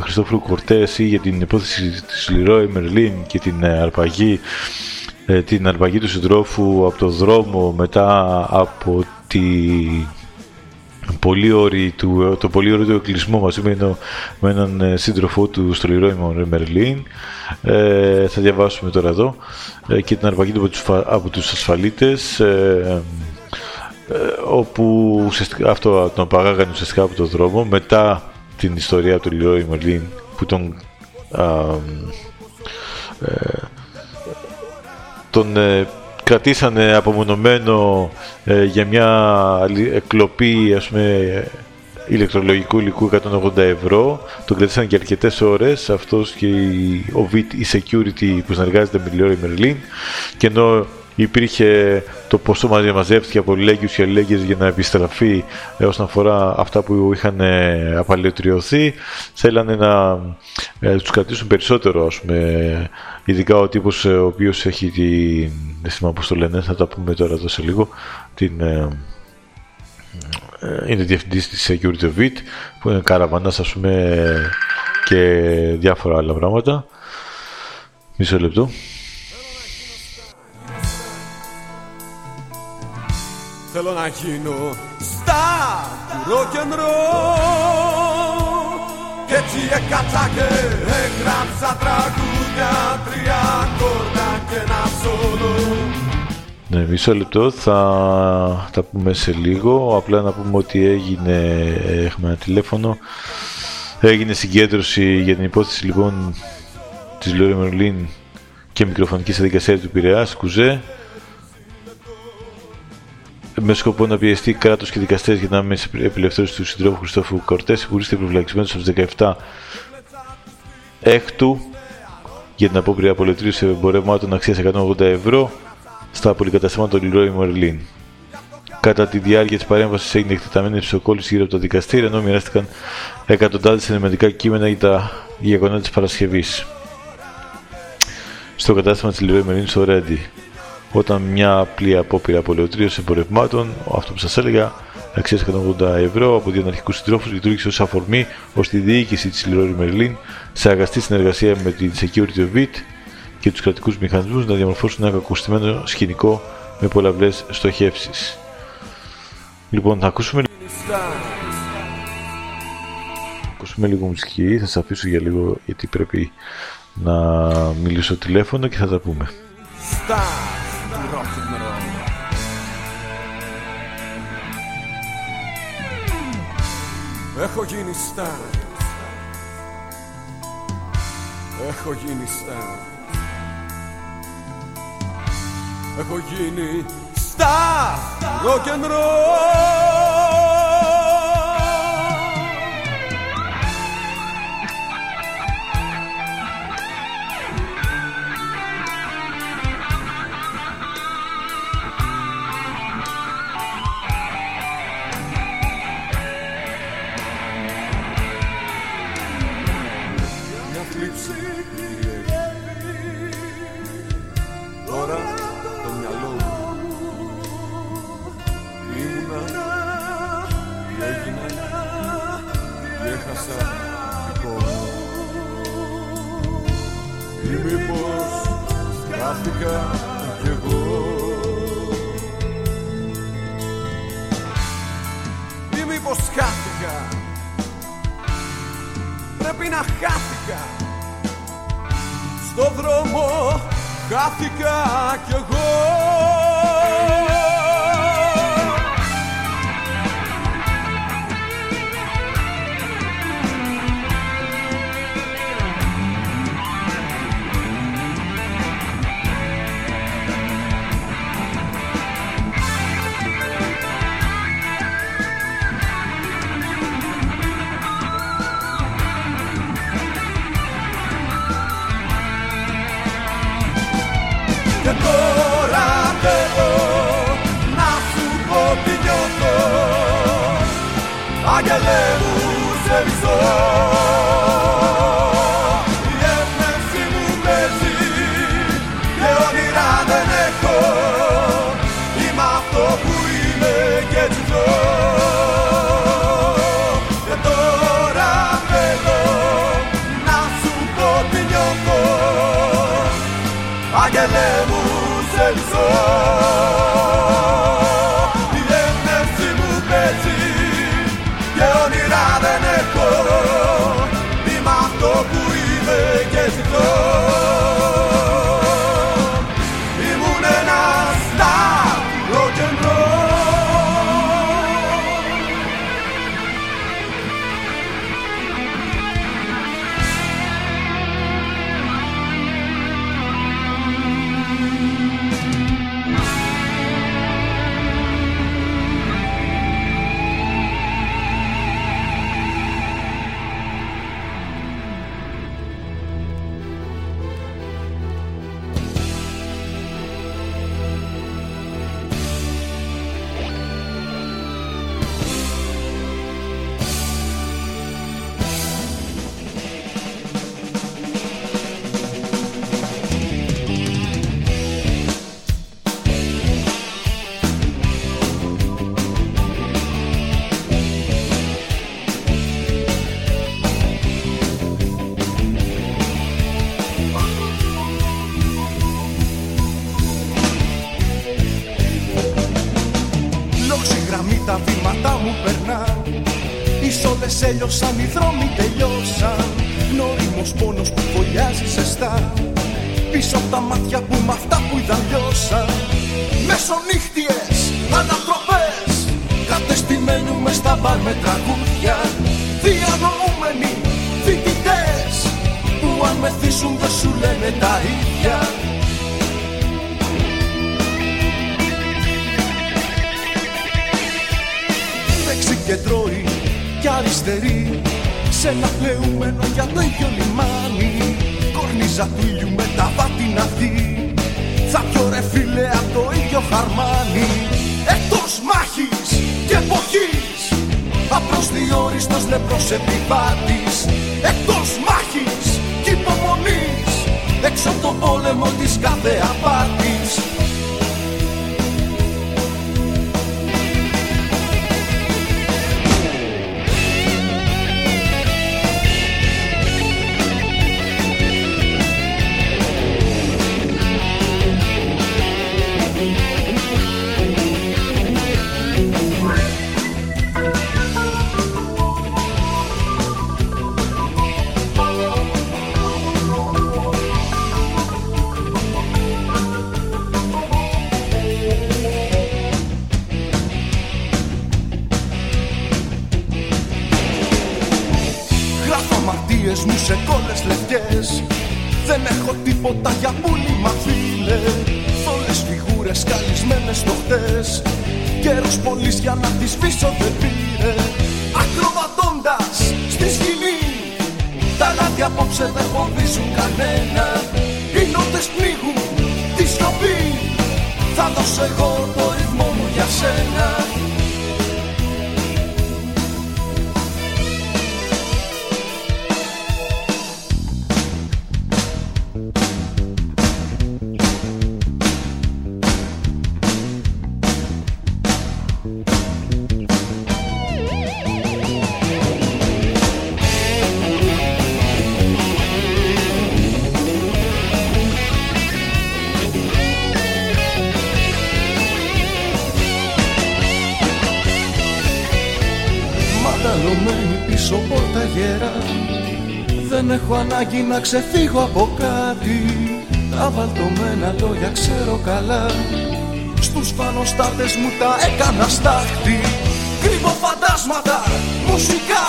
Χριστόφρου Κορτές ή για την υπόθεση της Λιρόη Μερλίν και την ε, αρπαγή, ε, την αρπαγή του συντρόφου από το δρόμο μετά από τη πολύ του, το πολύ ωραίο του εκκλεισμό μαζί με, με έναν ε, σύντροφό του στο Λιρόι Μερλίν. Ε, θα διαβάσουμε τώρα εδώ ε, και την αρπαγή του από τους, από τους ασφαλίτες ε, ε, όπου αυτό τον απαγάγανε ουσιαστικά από τον δρόμο μετά την ιστορία του Λιρόι Μερλίν που τον τον κρατήσανε απομονωμένο ε, για μια εκλοπή ας πούμε, ηλεκτρολογικού υλικού 180 ευρώ. Τον κρατήσανε και αρκετές ώρες αυτός και η, ο VIT, η security που συνεργάζεται με τη Λιόρι Μερλίν. Και ενώ υπήρχε το ποσό μαζί μαζεύτηκε από λέγγιους και λέγγιες για να επιστραφεί ε, όσον αφορά αυτά που είχαν ε, απαλαιοτριωθεί. Θέλανε να ε, τους κρατήσουν περισσότερο ας πούμε, ειδικά ο τύπος ε, ο οποίος έχει την δεν θυμάμαι πώς το λένε θα τα πούμε τώρα εδώ σε λίγο την, ε, είναι διευθυντής της Security of It που είναι καραβανάς ας πούμε και διάφορα άλλα πράγματα. Μισό λεπτό Θέλω να γίνω στα ροκενρό Κι έτσι έκατσα και έγραψα τραγούδια Τρία κόρτα και ένα ψώνο. Ναι, μισό λεπτό, θα τα πούμε σε λίγο. Απλά να πούμε ότι έγινε, έχουμε ένα τηλέφωνο, έγινε συγκέντρωση για την υπόθεση λοιπόν της Λόρι Μερλίν και μικροφωνικής διαδικασίας του Πειραιάς, Κουζέ με σκοπό να πιεστεί κράτος και δικαστές για να μην απελευθέρωση τους συντρόφους Χριστόφου Κορτές, υπουργείστε προφυλακισμένο από τις 17 έκτου για την απόπειρα απολυτρίωσης εμπορευμάτων αξίας 180 ευρώ στα πολυκαταστήματα του Leroy Merlin. Κατά τη διάρκεια της παρέμβασης έγινε εκτεταμένη ψυχοκόλληση γύρω από το δικαστήριο, ενώ μοιράστηκαν εκατοντάδες ενημετικά κείμενα για τα γεγονότα της Παρασκευής. Στο κατάστημα της Leroy Merlin στο Ρέντι, όταν μια απλή απόπειρα απολεωτρίωση εμπορευμάτων, αυτό που σας έλεγα, αξίας 180 ευρώ από δύο αναρχικού συντρόφους, λειτουργήσε ως αφορμή ώστε η διοίκηση της Leroy Merlin, σε αγαστή συνεργασία με την Security of It και τους κρατικούς μηχανισμούς, να διαμορφώσουν ένα κακοστημένο σκηνικό με πολλαπλές στοχεύσεις. Λοιπόν, θα ακούσουμε, ακούσουμε λίγο μουσική, θα σας αφήσω για λίγο γιατί πρέπει να μιλήσω τηλέφωνο και θα τα πούμε. Έχω γίνει στάρ Έχω γίνει στάρ Έχω γίνει στάρ Rock and roll Πρέπει να χάθηκα Στο δρόμο χάθηκα κι εγώ σε Οι σόλες έλειωσαν, οι δρόμοι τελειώσαν. Νόριμος πόνος που φωλιάζει ζεστά Πίσω από τα μάτια που με αυτά που είδα λιώσαν Μεσονύχτιες, ανατροπές. Κατεστημένοι μες στα μπαρ με τραγούδια. Διανοούμενοι φοιτητές Που αν μεθύσουν δεν σου λένε τα ίδια. Δεξί και τρώει κι αριστερή σε ένα πλεούμενο για το ίδιο λιμάνι. Κορνίζα του ήλιου με τα βάτινα δι θα πιω ρε φίλε απ' το Αρμάνι Εκτός μάχης και εποχής Απλώς διόριστος νευρός επιβάτης. Εκτός μάχης και υπομονής Έξω από τον πόλεμο της κάθε απάτης σε κόλλες λευκές. Δεν έχω τίποτα για πουλήμα φίλε. Θόλες φιγούρες καλυσμένες στο χτες. Καιρός πολύς για να τις πίσω δεν πήρε. Ακροβατώντας στη σκηνή Τα λάδια απόψε δεν φοβίζουν κανένα. Οι νότες πνίγουν τη σιωπή. Θα δώσω εγώ το ρυθμό μου για σένα ανάγκη να ξεφύγω από κάτι. Τα βαλτωμένα λόγια ξέρω καλά. Στους φανοστάτες μου τα έκανα στάχτη. Κρύβω φαντάσματα, μουσικά.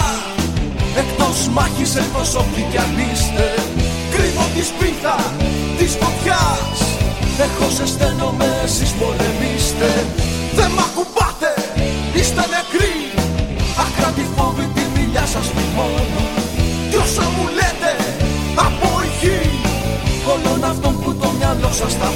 Εκτός μάχης εκτός όποιοι κι αν είστε. Κρύβω τη σπίθα της φωτιάς. Έχω σε στέλνομαι εσείς πολεμήστε. Δεν μ' ακουμπάτε, είστε νεκροί. Άκρατη φόβη τη μιλιά σας μόνο Όλων αυτών που το μυαλό σας τα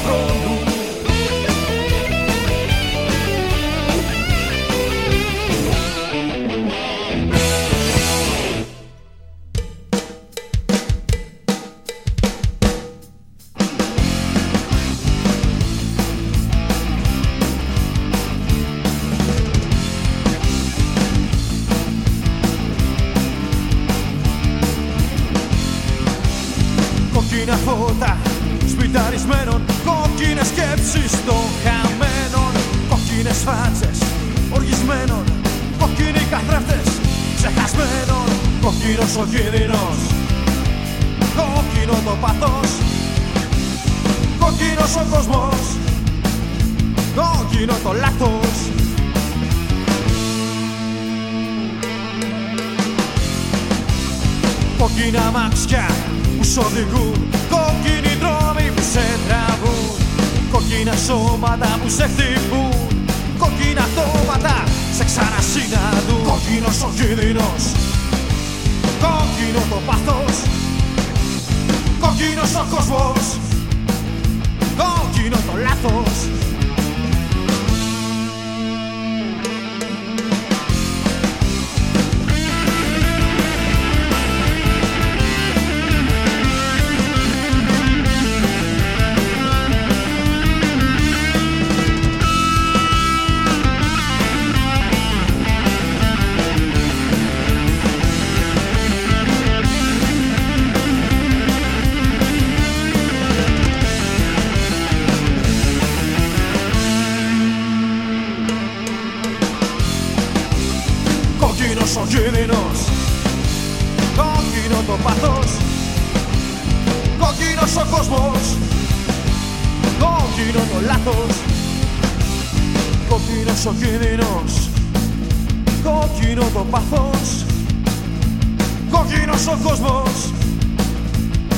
κόσμος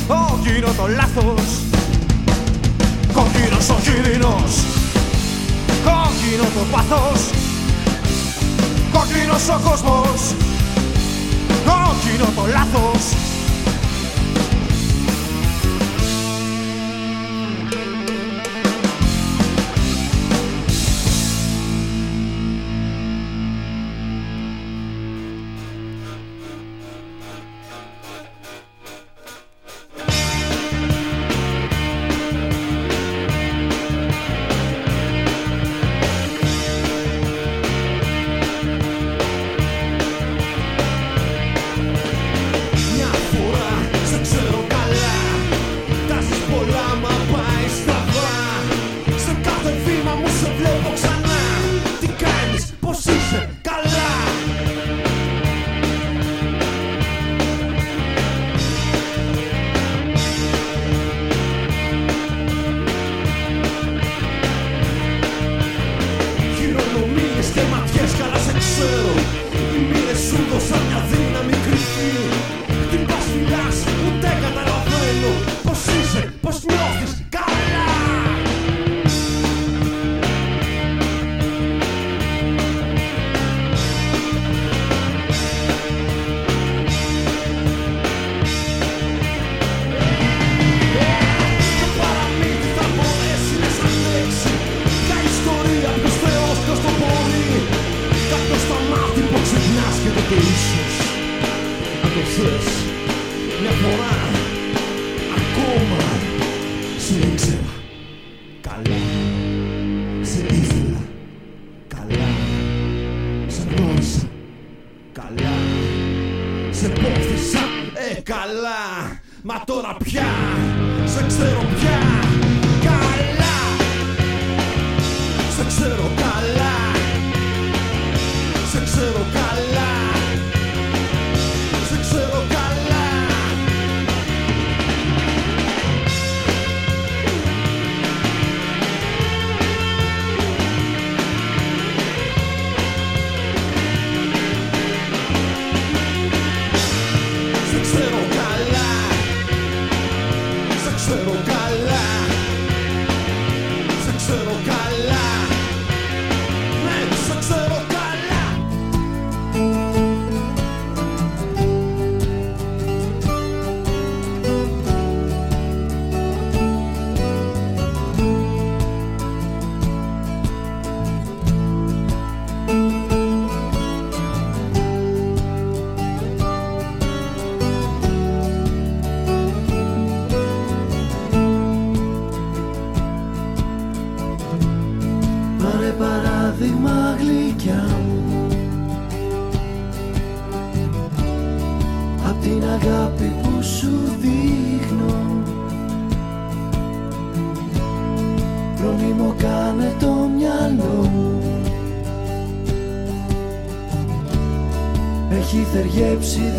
Κόκκινο το λάθος. Κόκκινος ο κίνδυνος. Κόκκινο το πάθος. Κόκκινος ο κόσμος. Κόκκινο το λάθος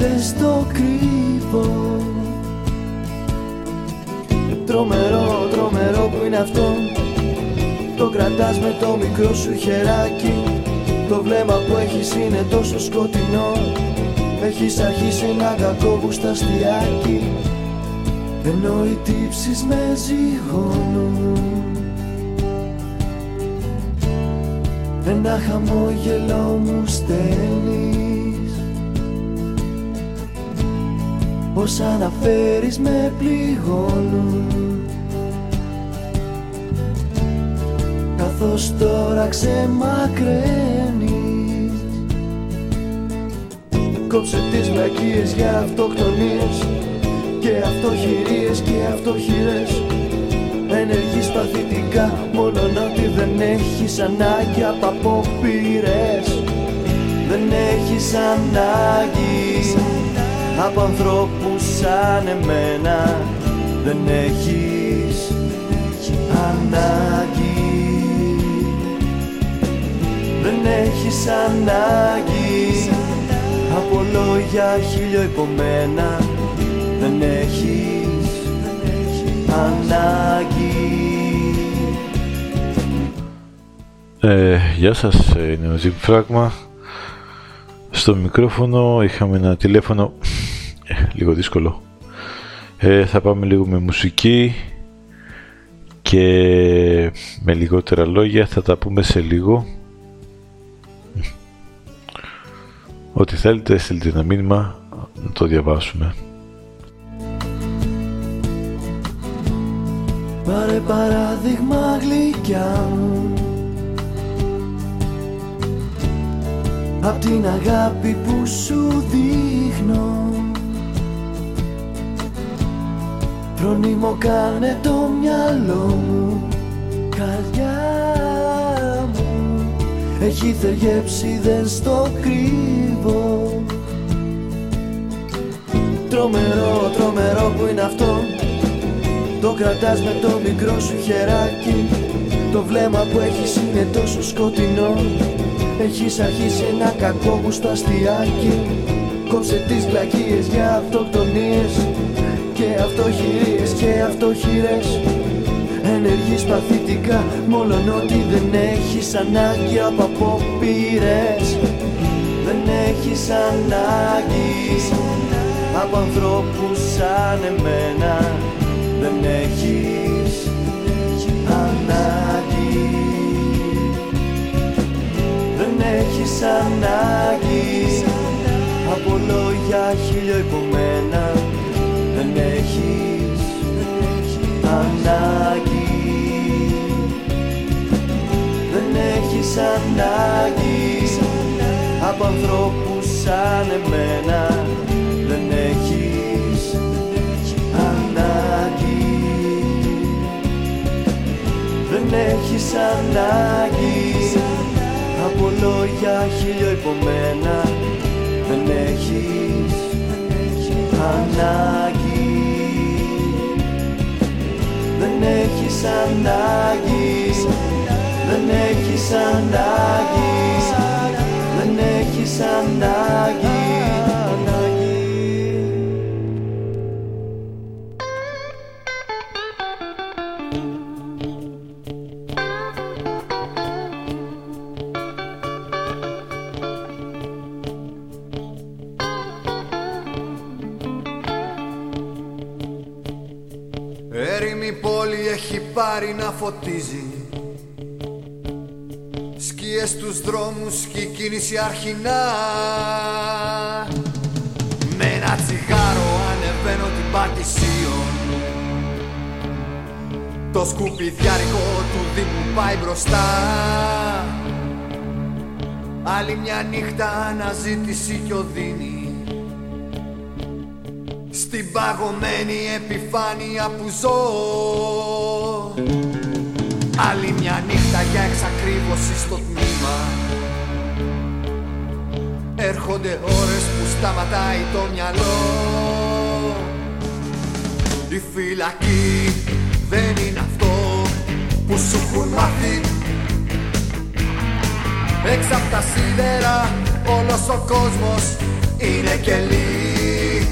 δεν στο κρύβω. Τρομερό, τρομερό που είναι αυτό. Το κρατάς με το μικρό σου χεράκι. Το βλέμμα που έχεις είναι τόσο σκοτεινό. Έχεις αρχίσει ένα κακό γουσταστιάκι Ενώ οι τύψεις με ζυγώνουν. Ένα χαμόγελο μου στέλνεις Όσα αναφέρεις με πληγώνουν Καθώς τώρα ξεμακραίνεις. Κόψε τις βλακίες για αυτοκτονίες Και αυτοχειρίες και αυτοχειρές. Ενεργείς παθητικά μόνον ότι δεν έχεις ανάγκη από απόπειρες. Δεν έχεις ανάγκη από ανθρώπους σαν εμένα Δεν έχεις ανάγκη. Δεν έχεις ανάγκη. Από λόγια χιλιοϊπωμένα Δεν έχεις ανάγκη. Ε, γεια σας, ε, είναι ο Zip Fragma. Στο μικρόφωνο είχαμε ένα τηλέφωνο ε, λίγο δύσκολο. Ε, θα πάμε λίγο με μουσική και με λιγότερα λόγια θα τα πούμε σε λίγο. Ό,τι θέλετε στείλτε ένα μήνυμα να το διαβάσουμε. Πάρε παράδειγμα γλυκιά μου Απ' την αγάπη που σου δείχνω Φρονίμο κάνε το μυαλό μου Καρδιά μου. Έχει θεριέψει δεν στο κρύβω. Τρομερό, τρομερό που είναι αυτό. Το κρατάς με το μικρό σου χεράκι. Το βλέμμα που έχεις είναι τόσο σκοτεινό. Έχεις αρχίσει ένα κακό γουστο αστιάκι. Κόψε τις πλακίες για αυτοκτονίες Και αυτοχειρίες και αυτοχειρές Ενεργείς παθητικά μόλον ότι δεν έχεις ανάγκη από απόπειρες. Δεν έχεις ανάγκης από ανθρώπους σαν εμένα. Δεν έχεις ανάγκη. Δεν έχεις ανάγκη από λόγια χιλιοϊπωμένα Δεν ανάγκη. Δεν έχεις ανάγκη. Από ανθρώπους σαν εμένα Δεν έχεις ανάγκη. Δεν έχεις ανάγκη. Από λόγια χιλιοϊπωμένα Δεν έχεις ανάγκη Δεν έχεις ανάγκη Δεν έχεις ανάγκη Δεν έχεις ανάγκη φωτίζει. Σκίες στους δρόμους και η κίνηση αρχινά. Με ένα τσιγάρο ανεβαίνω την Πατησίων Το σκουπιδιάρικο του Δήμου πάει μπροστά. Άλλη μια νύχτα αναζήτηση κι οδύνη. Στην παγωμένη επιφάνεια που ζω Άλλη μια νύχτα για εξακρίβωση στο τμήμα. Έρχονται ώρες που σταματάει το μυαλό. Η φυλακή δεν είναι αυτό που σου έχουν μάθει. Έξω απ' τα σίδερα όλος ο κόσμος είναι κελί.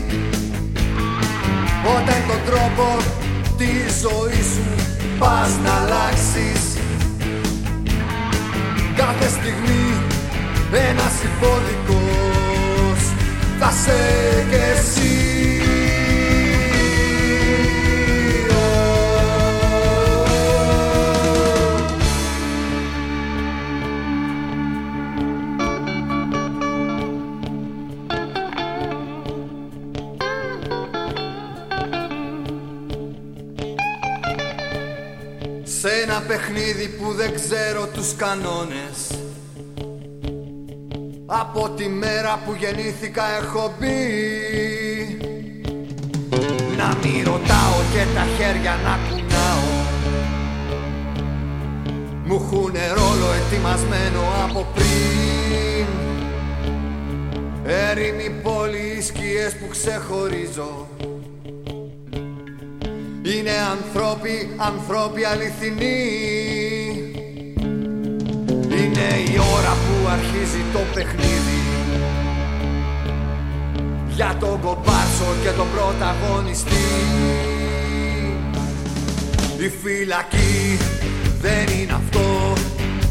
Όταν τον τρόπο της ζωής σου πας να αλλάξεις. Κάθε στιγμή ένας υπόδικος θα σε και εσύ παιχνίδι που δεν ξέρω τους κανόνες. Από τη μέρα που γεννήθηκα έχω μπει. Να μη ρωτάω και τα χέρια να κουνάω. Μου έχουνε ρόλο ετοιμασμένο από πριν. Έρημη πόλη, οι σκιές που ξεχωρίζω είναι ανθρώποι, ανθρώποι αληθινοί. Είναι η ώρα που αρχίζει το παιχνίδι. Για τον κομπάρσο και τον πρωταγωνιστή. Η φυλακή δεν είναι αυτό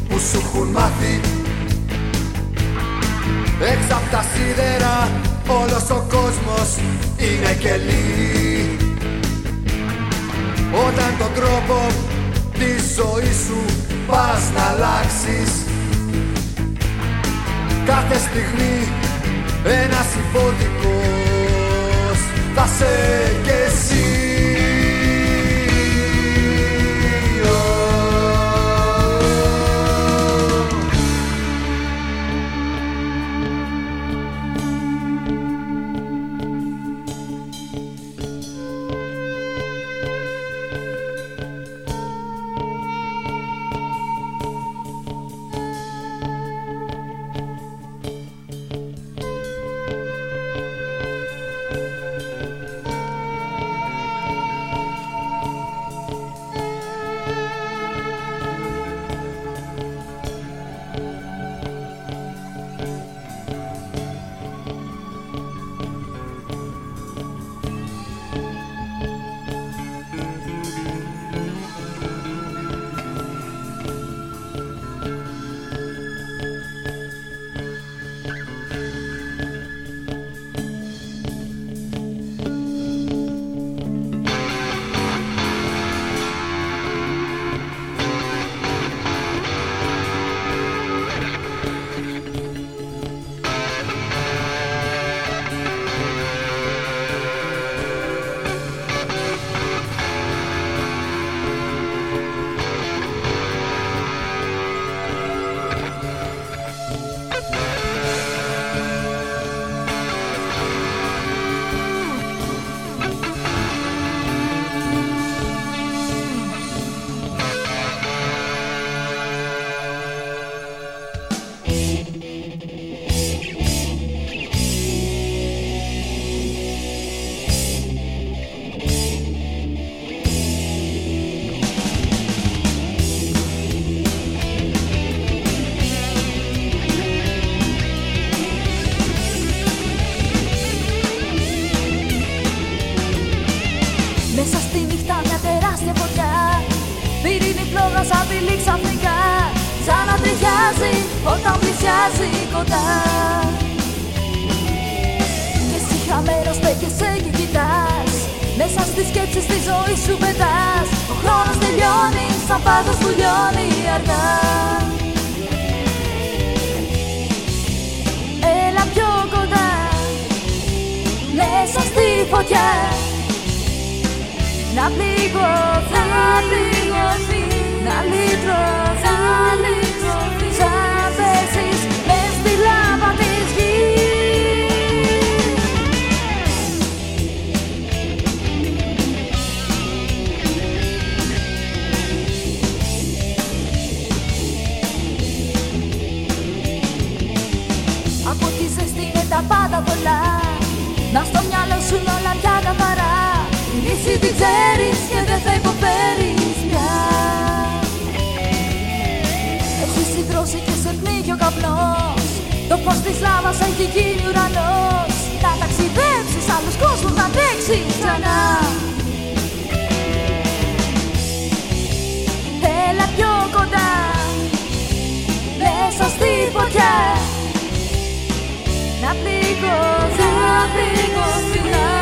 που σου έχουν μάθει. Έξω απ' τα σίδερα όλος ο κόσμος είναι κελί όταν τον τρόπο της ζωής σου πας να αλλάξεις. Κάθε στιγμή ένας υπόδικος θα σε και εσύ πλησιάζει κοντά. Και εσύ χαμένος στέκεσαι και κοιτάς. Μέσα στις σκέψεις της ζωής σου πετάς. Ο χρόνος τελειώνει σαν πάγος που λιώνει αργά Έλα πιο κοντά. Μέσα στη φωτιά. Να πληγωθείς, να πληγωθείς, να λυτρωθείς, να λυτρωθείς τα πάντα πολλά. Να στο μυαλό σου είναι όλα πια καθαρά Τη λύση την ξέρεις και δεν θα υποφέρεις πια. Έχεις συντρώσει και σε πνίγει ο καπνός. Το φως της λάβας έχει γίνει ουρανός. Να ταξιδέψεις άλλους κόσμους να αντέξεις ξανά. Έλα πιο κοντά. Μέσα στη φωτιά πληγωθεί,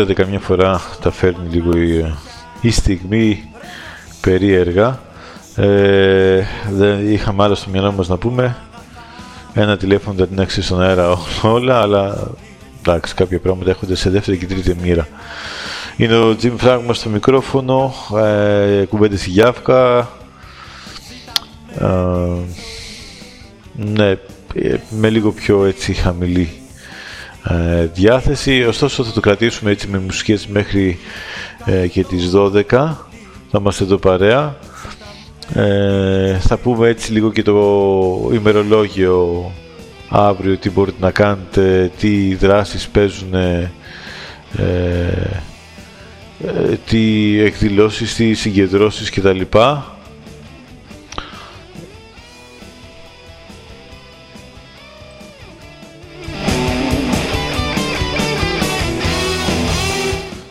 είδατε καμιά φορά τα φέρνει λίγο η, η στιγμή περίεργα. Ε, δεν είχαμε άλλο στο μυαλό μας να πούμε. Ένα τηλέφωνο δεν την έξι στον αέρα όλα, αλλά εντάξει, κάποια πράγματα έχονται σε δεύτερη και τρίτη μοίρα. Είναι ο Jim Fragma στο μικρόφωνο, ε, κουμπέντε στη Γιάφκα. ναι, ε, με λίγο πιο έτσι χαμηλή ε, διάθεση. Ωστόσο θα το κρατήσουμε έτσι με μουσικές μέχρι ε, και τις 12. Θα είμαστε εδώ παρέα. Ε, θα πούμε έτσι λίγο και το ημερολόγιο αύριο, τι μπορείτε να κάνετε, τι δράσεις παίζουν, ε, τι εκδηλώσεις, τι συγκεντρώσεις κτλ.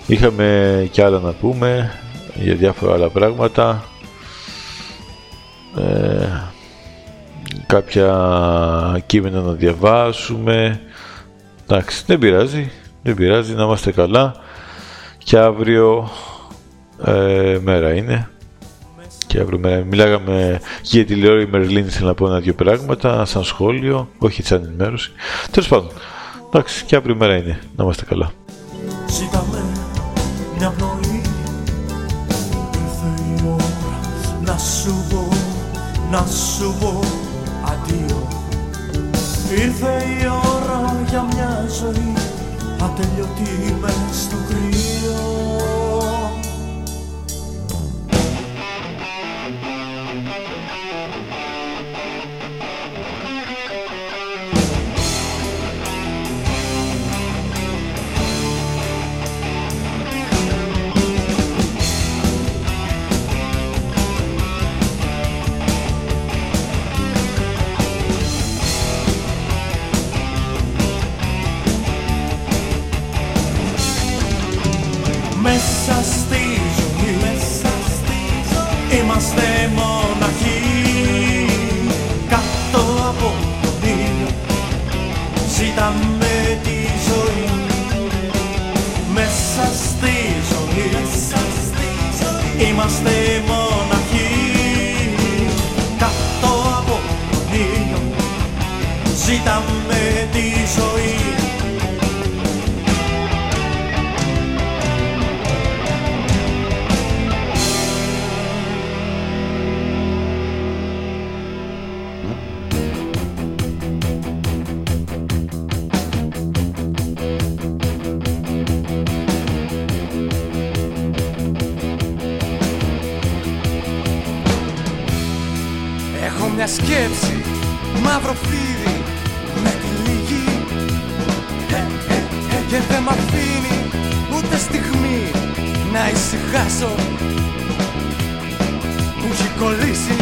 Είχαμε και άλλα να πούμε για διάφορα άλλα πράγματα. Ε, κάποια κείμενα να διαβάσουμε. Εντάξει, δεν πειράζει. Δεν πειράζει, να είμαστε καλά. Και αύριο ε, μέρα είναι. Και αύριο μέρα. Μιλάγαμε για τη τηλεόραση Μερλίνη, θέλω να πω ένα-δυο πράγματα, σαν σχόλιο, όχι σαν ενημέρωση. Τέλος πάντων, εντάξει, και αύριο μέρα είναι. Να είμαστε καλά να σου πω αντίο. Ήρθε η ώρα για μια ζωή. Ατελειωτή μες είμαστε μοναχοί. Κάτω από τον ήλιο ζητάμε τη ζωή. Μέσα στη ζωή, μέσα στη ζωή. είμαστε μοναχοί. Κάτω από τον ήλιο ζητάμε τη στιγμή να ησυχάσω. Μου έχει κολλήσει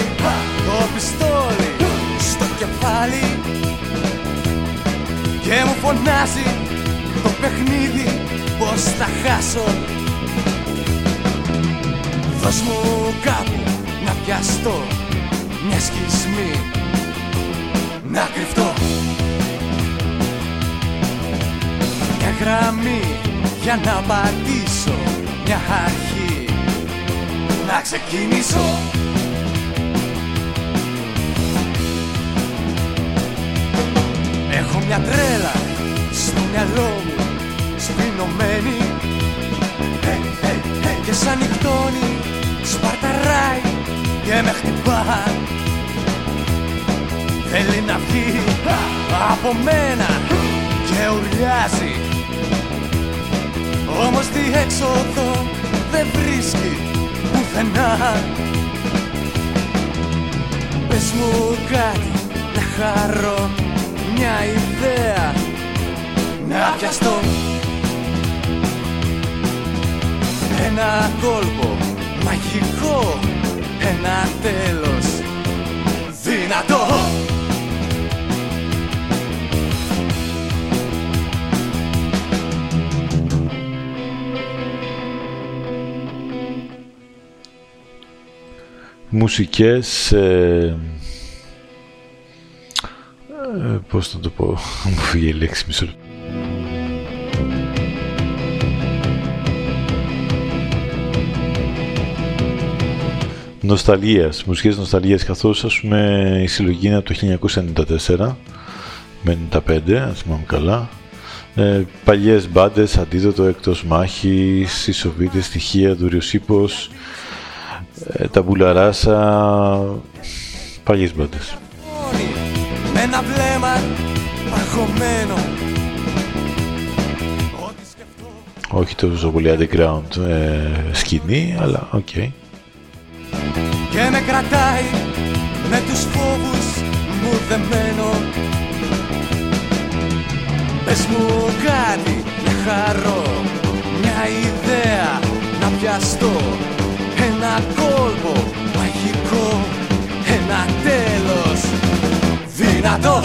το πιστόλι στο κεφάλι. Και μου φωνάζει το παιχνίδι πως θα χάσω. Δώσ' μου κάπου να πιαστώ μια σκισμή να κρυφτώ. Μια γραμμή για να πατήσω μια αρχή. Να ξεκινήσω. Έχω μια τρέλα στο μυαλό μου σπινωμένη. Ε, ε, ε, και σαν νυχτώνει σπαρταράει και με χτυπά. Θέλει να βγει από μένα και ουρλιάζει. Όμως διέξοδο δεν βρίσκει πουθενά. Πες μου κάτι να χαρώ μια ιδέα να πιαστώ. Ένα κόλπο μαγικό, ένα τέλος δυνατό. Μουσικές ε, ε, πώς να το πω μου φύγει η λέξη μισό Νοσταλγίας, μουσικές νοσταλγίας καθώς ας πούμε η συλλογή είναι από το 1994 με 95 αν θυμάμαι καλά. Ε, παλιές μπάντες, αντίδοτο εκτός μάχης, οι Σοβίτες, στοιχεία, Δουριοσύπος, ε, τα μπουλαράσα, Παλιές μπάντες. Με ένα βλέμμα παγωμένο Όχι τόσο πολύ underground ε, σκηνή, αλλά OK. Okay. Και με κρατάει με τους φόβους μου δεμένο Πες μου κάτι να χαρώ Μια ιδέα να πιαστώ Ένα κόλπο μαγικό Ένα τέλος δυνατό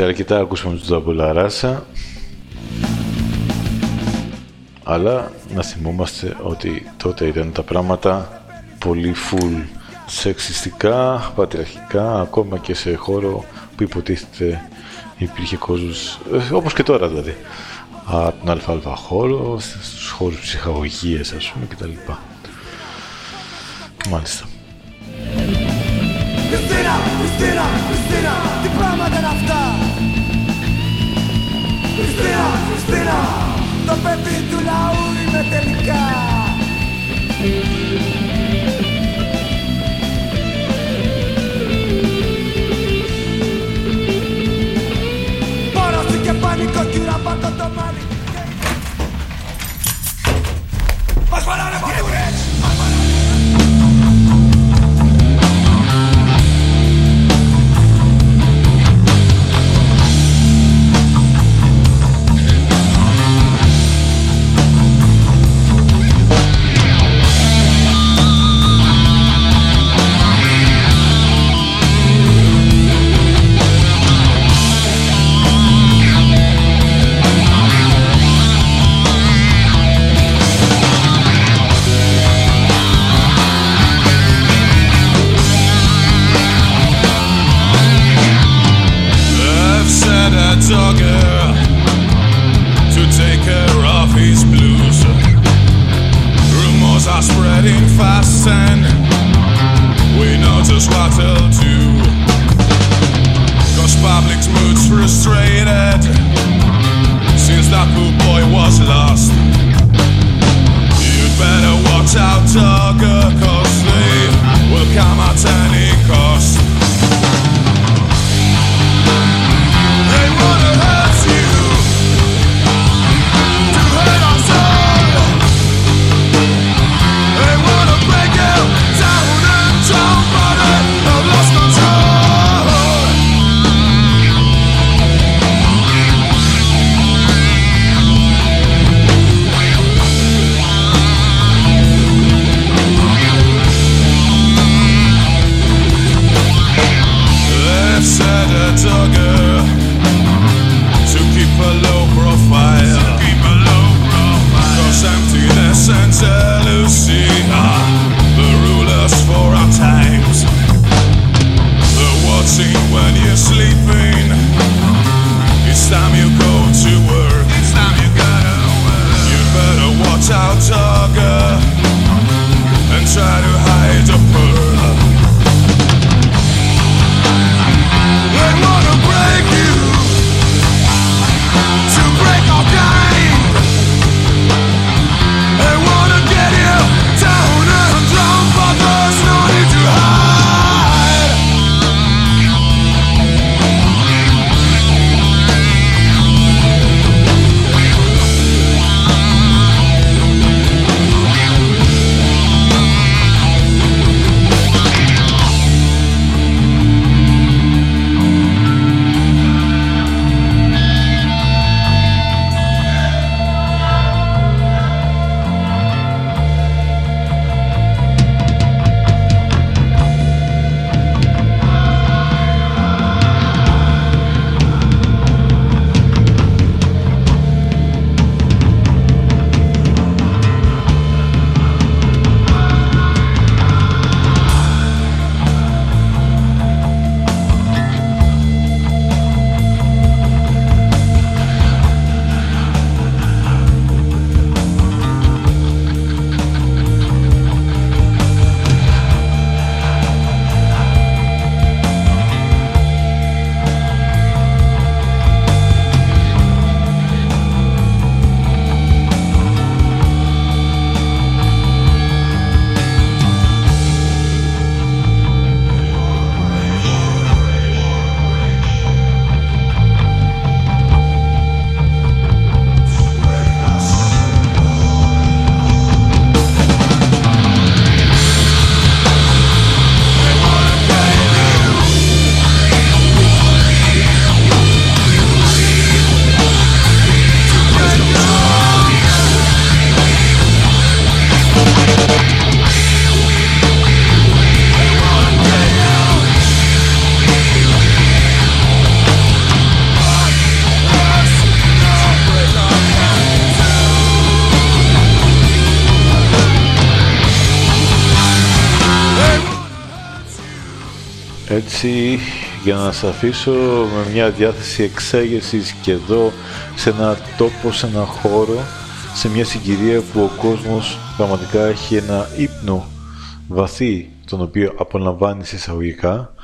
αρκετά ακούσαμε του Ταμπουλαράσα αλλά να θυμόμαστε ότι τότε ήταν τα πράγματα πολύ full σεξιστικά, πατριαρχικά, ακόμα και σε χώρο που υποτίθεται υπήρχε κόσμος, ε, όπως και τώρα δηλαδή, από τον ΑΑ χώρο, στους χώρους ψυχαγωγίας ας πούμε κτλ. Μάλιστα. Το παιδί του λαού είναι σας αφήσω με μια διάθεση εξέγερσης και εδώ σε ένα τόπο, σε ένα χώρο, σε μια συγκυρία που ο κόσμος πραγματικά έχει ένα ύπνο βαθύ τον οποίο απολαμβάνει εισαγωγικά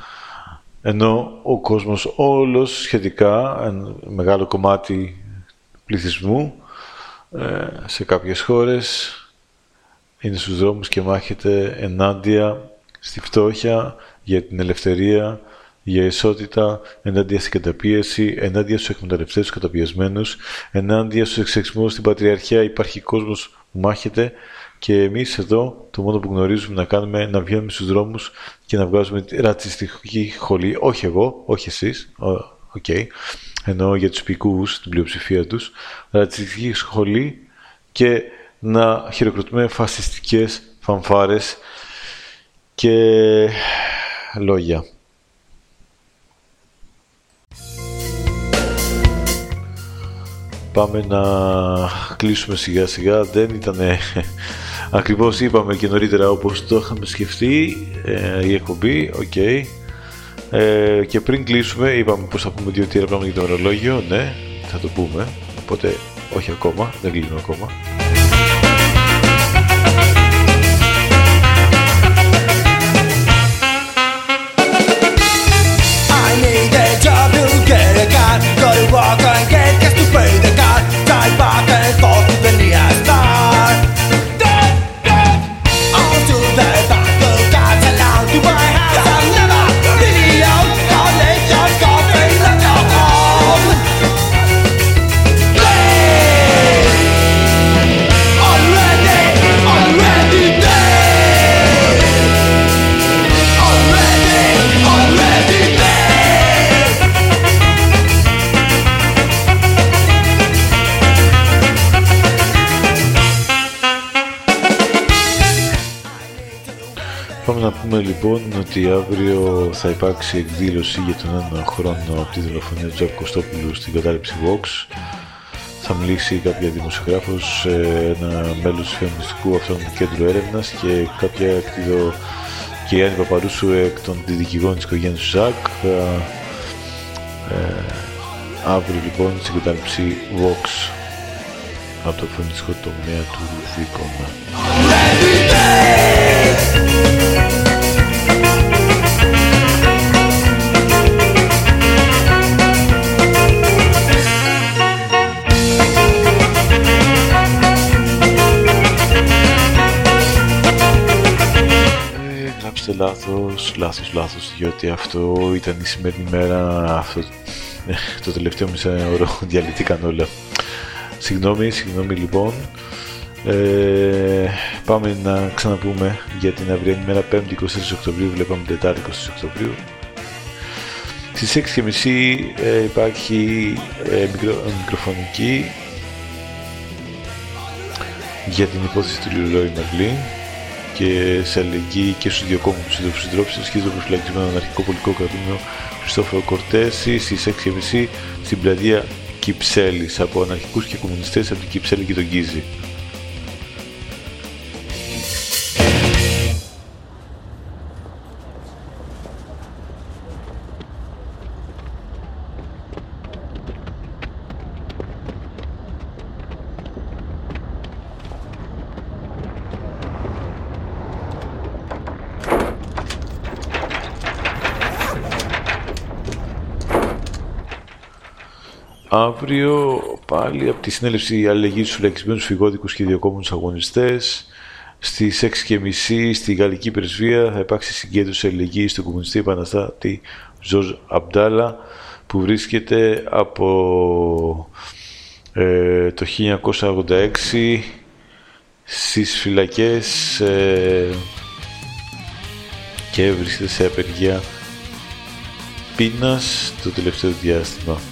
ενώ ο κόσμος όλος σχετικά, ένα μεγάλο κομμάτι πληθυσμού ε, σε κάποιες χώρες είναι στους δρόμους και μάχεται ενάντια στη φτώχεια, για την ελευθερία, για ισότητα, ενάντια στην καταπίεση, ενάντια στους εκμεταλλευτές, τους καταπιεσμένους, ενάντια στους σεξισμούς στην πατριαρχία υπάρχει κόσμος που μάχεται και εμείς εδώ το μόνο που γνωρίζουμε να κάνουμε είναι να βγαίνουμε στους δρόμους και να βγάζουμε ρατσιστική χολή. Όχι εγώ, όχι εσείς, OK. Okay. Εννοώ για τους πικούς, την πλειοψηφία τους. Ρατσιστική χολή και να χειροκροτούμε φασιστικές φανφάρες και λόγια. Πάμε να κλείσουμε σιγά σιγά. Δεν ήταν ακριβώς είπαμε και νωρίτερα όπως το είχαμε σκεφτεί ε, η εκπομπή. OK. Okay. Ε, και πριν κλείσουμε είπαμε πως θα πούμε δύο-τρία πράγματα για το ωρολόγιο. Ναι, θα το πούμε. Οπότε όχι ακόμα, δεν κλείνουμε ακόμα. walk and get cash to pay the car. Drive back and forth to the 大概早 πούμε λοιπόν ότι αύριο θα υπάρξει εκδήλωση για τον ένα χρόνο από τη δολοφονία του Τζαβ Κωστόπουλου στην κατάληψη Vox. Θα μιλήσει κάποια δημοσιογράφος, ένα μέλος του Φεμινιστικού Αυτόνομου Κέντρου Έρευνας και κάποια κτίδο και η Άννη Παπαρούσου εκ των διδικηγών της οικογένειας του Ζακ. Ε, αύριο λοιπόν στην κατάληψη Vox από το φεμινιστικό τομέα του Βίκονα. Λάθος, λάθος, λάθος, διότι αυτό ήταν η σημερινή μέρα, αυτό, το τελευταίο μισό ώρα διαλυτήκαν όλα. Συγγνώμη, συγγνώμη λοιπόν. Ε, πάμε να ξαναπούμε για την αυριανή μέρα 5η 24 Οκτωβρίου, βλέπαμε Τετάρτη 24 Οκτωβρίου. Στις 6.30 ε, υπάρχει ε, μικρο, μικροφωνική για την υπόθεση του Λιολόι Μαρλή και σε αλληλεγγύη και στους διακόμους του συντρόφους της και στο προφυλακισμένο αναρχικό πολιτικό κρατούμενο Χριστόφορο Κορτέση στις 6.30 στην πλατεία Κυψέλης από αναρχικούς και κομμουνιστές από την Κυψέλη και τον Κίζη. Αύριο πάλι από τη συνέλευση αλληλεγγύης στους φυλακισμένους φυγόδικους και διακόμενους αγωνιστές στις 6.30 στη Γαλλική Πρεσβεία θα υπάρξει συγκέντρωση αλληλεγγύης στον κομμουνιστή επαναστάτη Ζωζ Αμπτάλα που βρίσκεται από ε, το 1986 στις φυλακές ε, και βρίσκεται σε απεργία πείνας το τελευταίο διάστημα.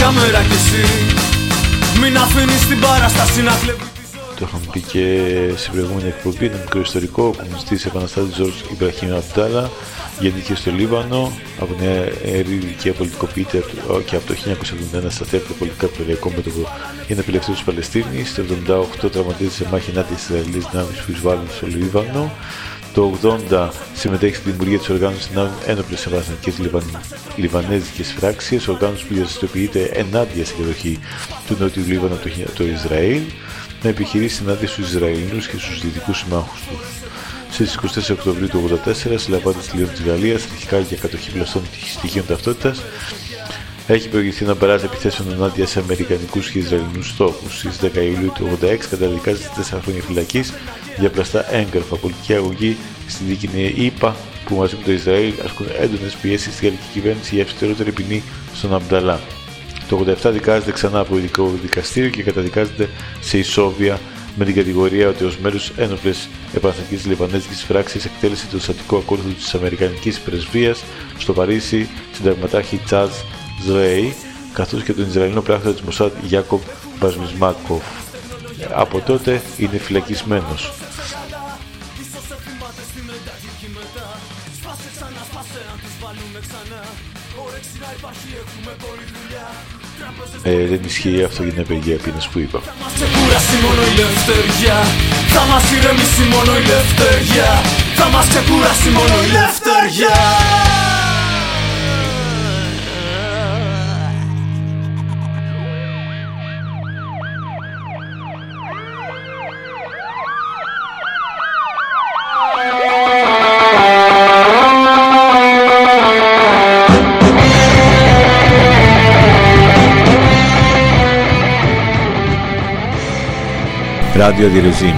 Κάμερα κι εσύ Μην αφήνεις την παράσταση να κλέβει το είχαμε πει και στην προηγούμενη εκπομπή, ένα μικρό ιστορικό, ο κομμουνιστής επαναστάτης Ζόρς Ιμπραχήμ Αμπτάλα Γεννήθηκε στο Λίβανο, από μια αερή ηλικία πολιτικοποιείται και από το 1971 σταθερεί το πολιτικά περιφερειακό μέτωπο για την απελευθέρωση τη Παλαιστίνη. Το 1978 τραυματίζεται σε μάχη ενάντια στις Ισραηλινές δυνάμεις που εισβάλλουν στο Λίβανο. Το 80 συμμετέχει στην δημιουργία της οργάνωσης δυνάμεων ένοπλε επαναστατικέ λιβανέζικε φράξει, οργάνωση που δραστηριοποιείται ενάντια στην κατοχή του Νότιου Λίβανο το, το Ισραήλ, με επιχειρήσει ενάντια στους Ισραηλινούς και στους δυτικούς συμμάχους του. Στις 24 Οκτωβρίου του 1984, συλλαμβάνεται στη Λίον της Γαλλίας, αρχικά για κατοχή πλαστών στοιχείων ταυτότητας, έχει προηγηθεί να περάσει επιθέσεων ενάντια σε Αμερικανικούς και Ισραηλινούς στόχους. Στις 10 Ιουλίου του 1986 καταδικάζεται 4 χρόνια φυλακής για πλαστά έγγραφα. Πολιτική αγωγή στη δίκη ΗΠΑ που μαζί με το Ισραήλ ασκούν έντονες πιέσεις στη γαλλική κυβέρνηση για αυστηρότερη ποινή στον Αμπταλά. Το 87 δικάζεται ξανά από ειδικό δικαστήριο και καταδικάζεται σε ισόβια με την κατηγορία ότι ως μέρο ένοπλε επαναστατικής Λιβανέζικης πράξη εκτέλεσε το στατικό ακόλουθο της Αμερικανικής πρεσβείας στο Παρίσι, συνταγματάρχη Τσάζ Ζρέι, καθώς και τον Ισραηλινό πράκτορα της Μοσάτ Γιάκοβ Μπασμισμάκοφ. Από τότε είναι φυλακισμένος. Ε, δεν ισχύει αυτό για την απεργία πείνας που είπα. Θα μας ξεκουράσει μόνο η ελευθερία Θα μας ηρεμήσει μόνο η ελευθερία Θα μας ξεκουράσει μόνο η ελευθερία Ράδιο Διρεζίν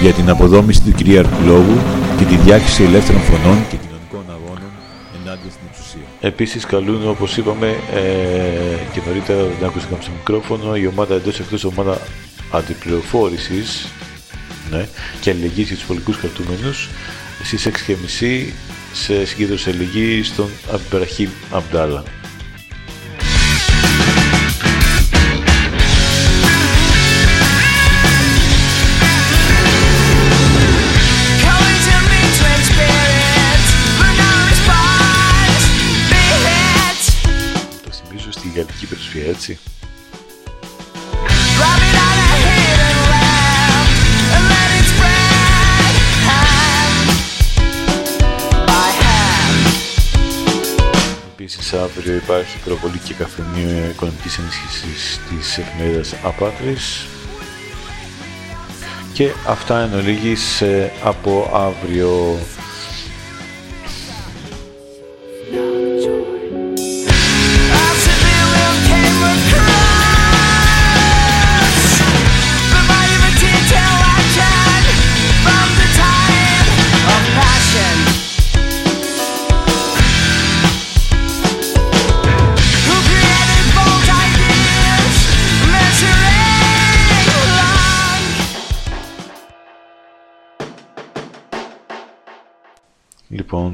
για την αποδόμηση του κυρίαρχου λόγου και τη διάχυση ελεύθερων φωνών και κοινωνικών αγώνων ενάντια στην εξουσία. Επίσης καλούν όπως είπαμε ε, και νωρίτερα δεν άκουσα στο μικρόφωνο η ομάδα εντός εκτός ομάδα αντιπληροφόρησης ναι, και αλληλεγγύης για τους πολιτικούς κρατούμενους στις 6.30 σε συγκέντρωση αλληλεγγύης στον Αμπεραχήμ Αμπτάλα. Γαλλική προσφυγή, έτσι. Επίσης αύριο υπάρχει προβολή και καφενείο οικονομικής ενίσχυσης της εφημερίδας Απάτρης και αυτά εν ολίγης από αύριο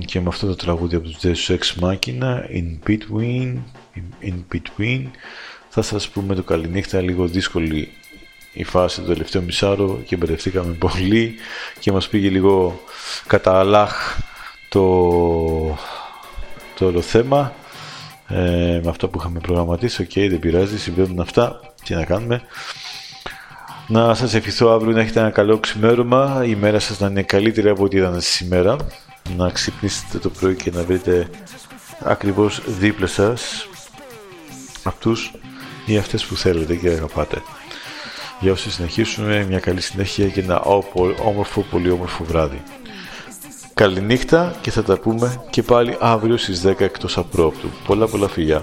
και με αυτό το τραγούδι από τους Deus Ex Machina In Between, in, between θα σας πούμε το καληνύχτα λίγο δύσκολη η φάση το τελευταίο μισάωρο και μπερδευτήκαμε πολύ και μας πήγε λίγο κατά αλάχ το, το όλο θέμα ε, με αυτά που είχαμε προγραμματίσει OK okay, δεν πειράζει συμβαίνουν αυτά τι να κάνουμε. Να σας ευχηθώ αύριο να έχετε ένα καλό ξημέρωμα η μέρα σας να είναι καλύτερη από ό,τι ήταν σήμερα να ξυπνήσετε το πρωί και να βρείτε ακριβώς δίπλα σας αυτούς ή αυτές που θέλετε και αγαπάτε. Για όσοι συνεχίσουμε μια καλή συνέχεια και ένα όμορφο, πολύ όμορφο βράδυ. Καληνύχτα και θα τα πούμε και πάλι αύριο στις 10 εκτός απρόπτου. Πολλά πολλά φιλιά.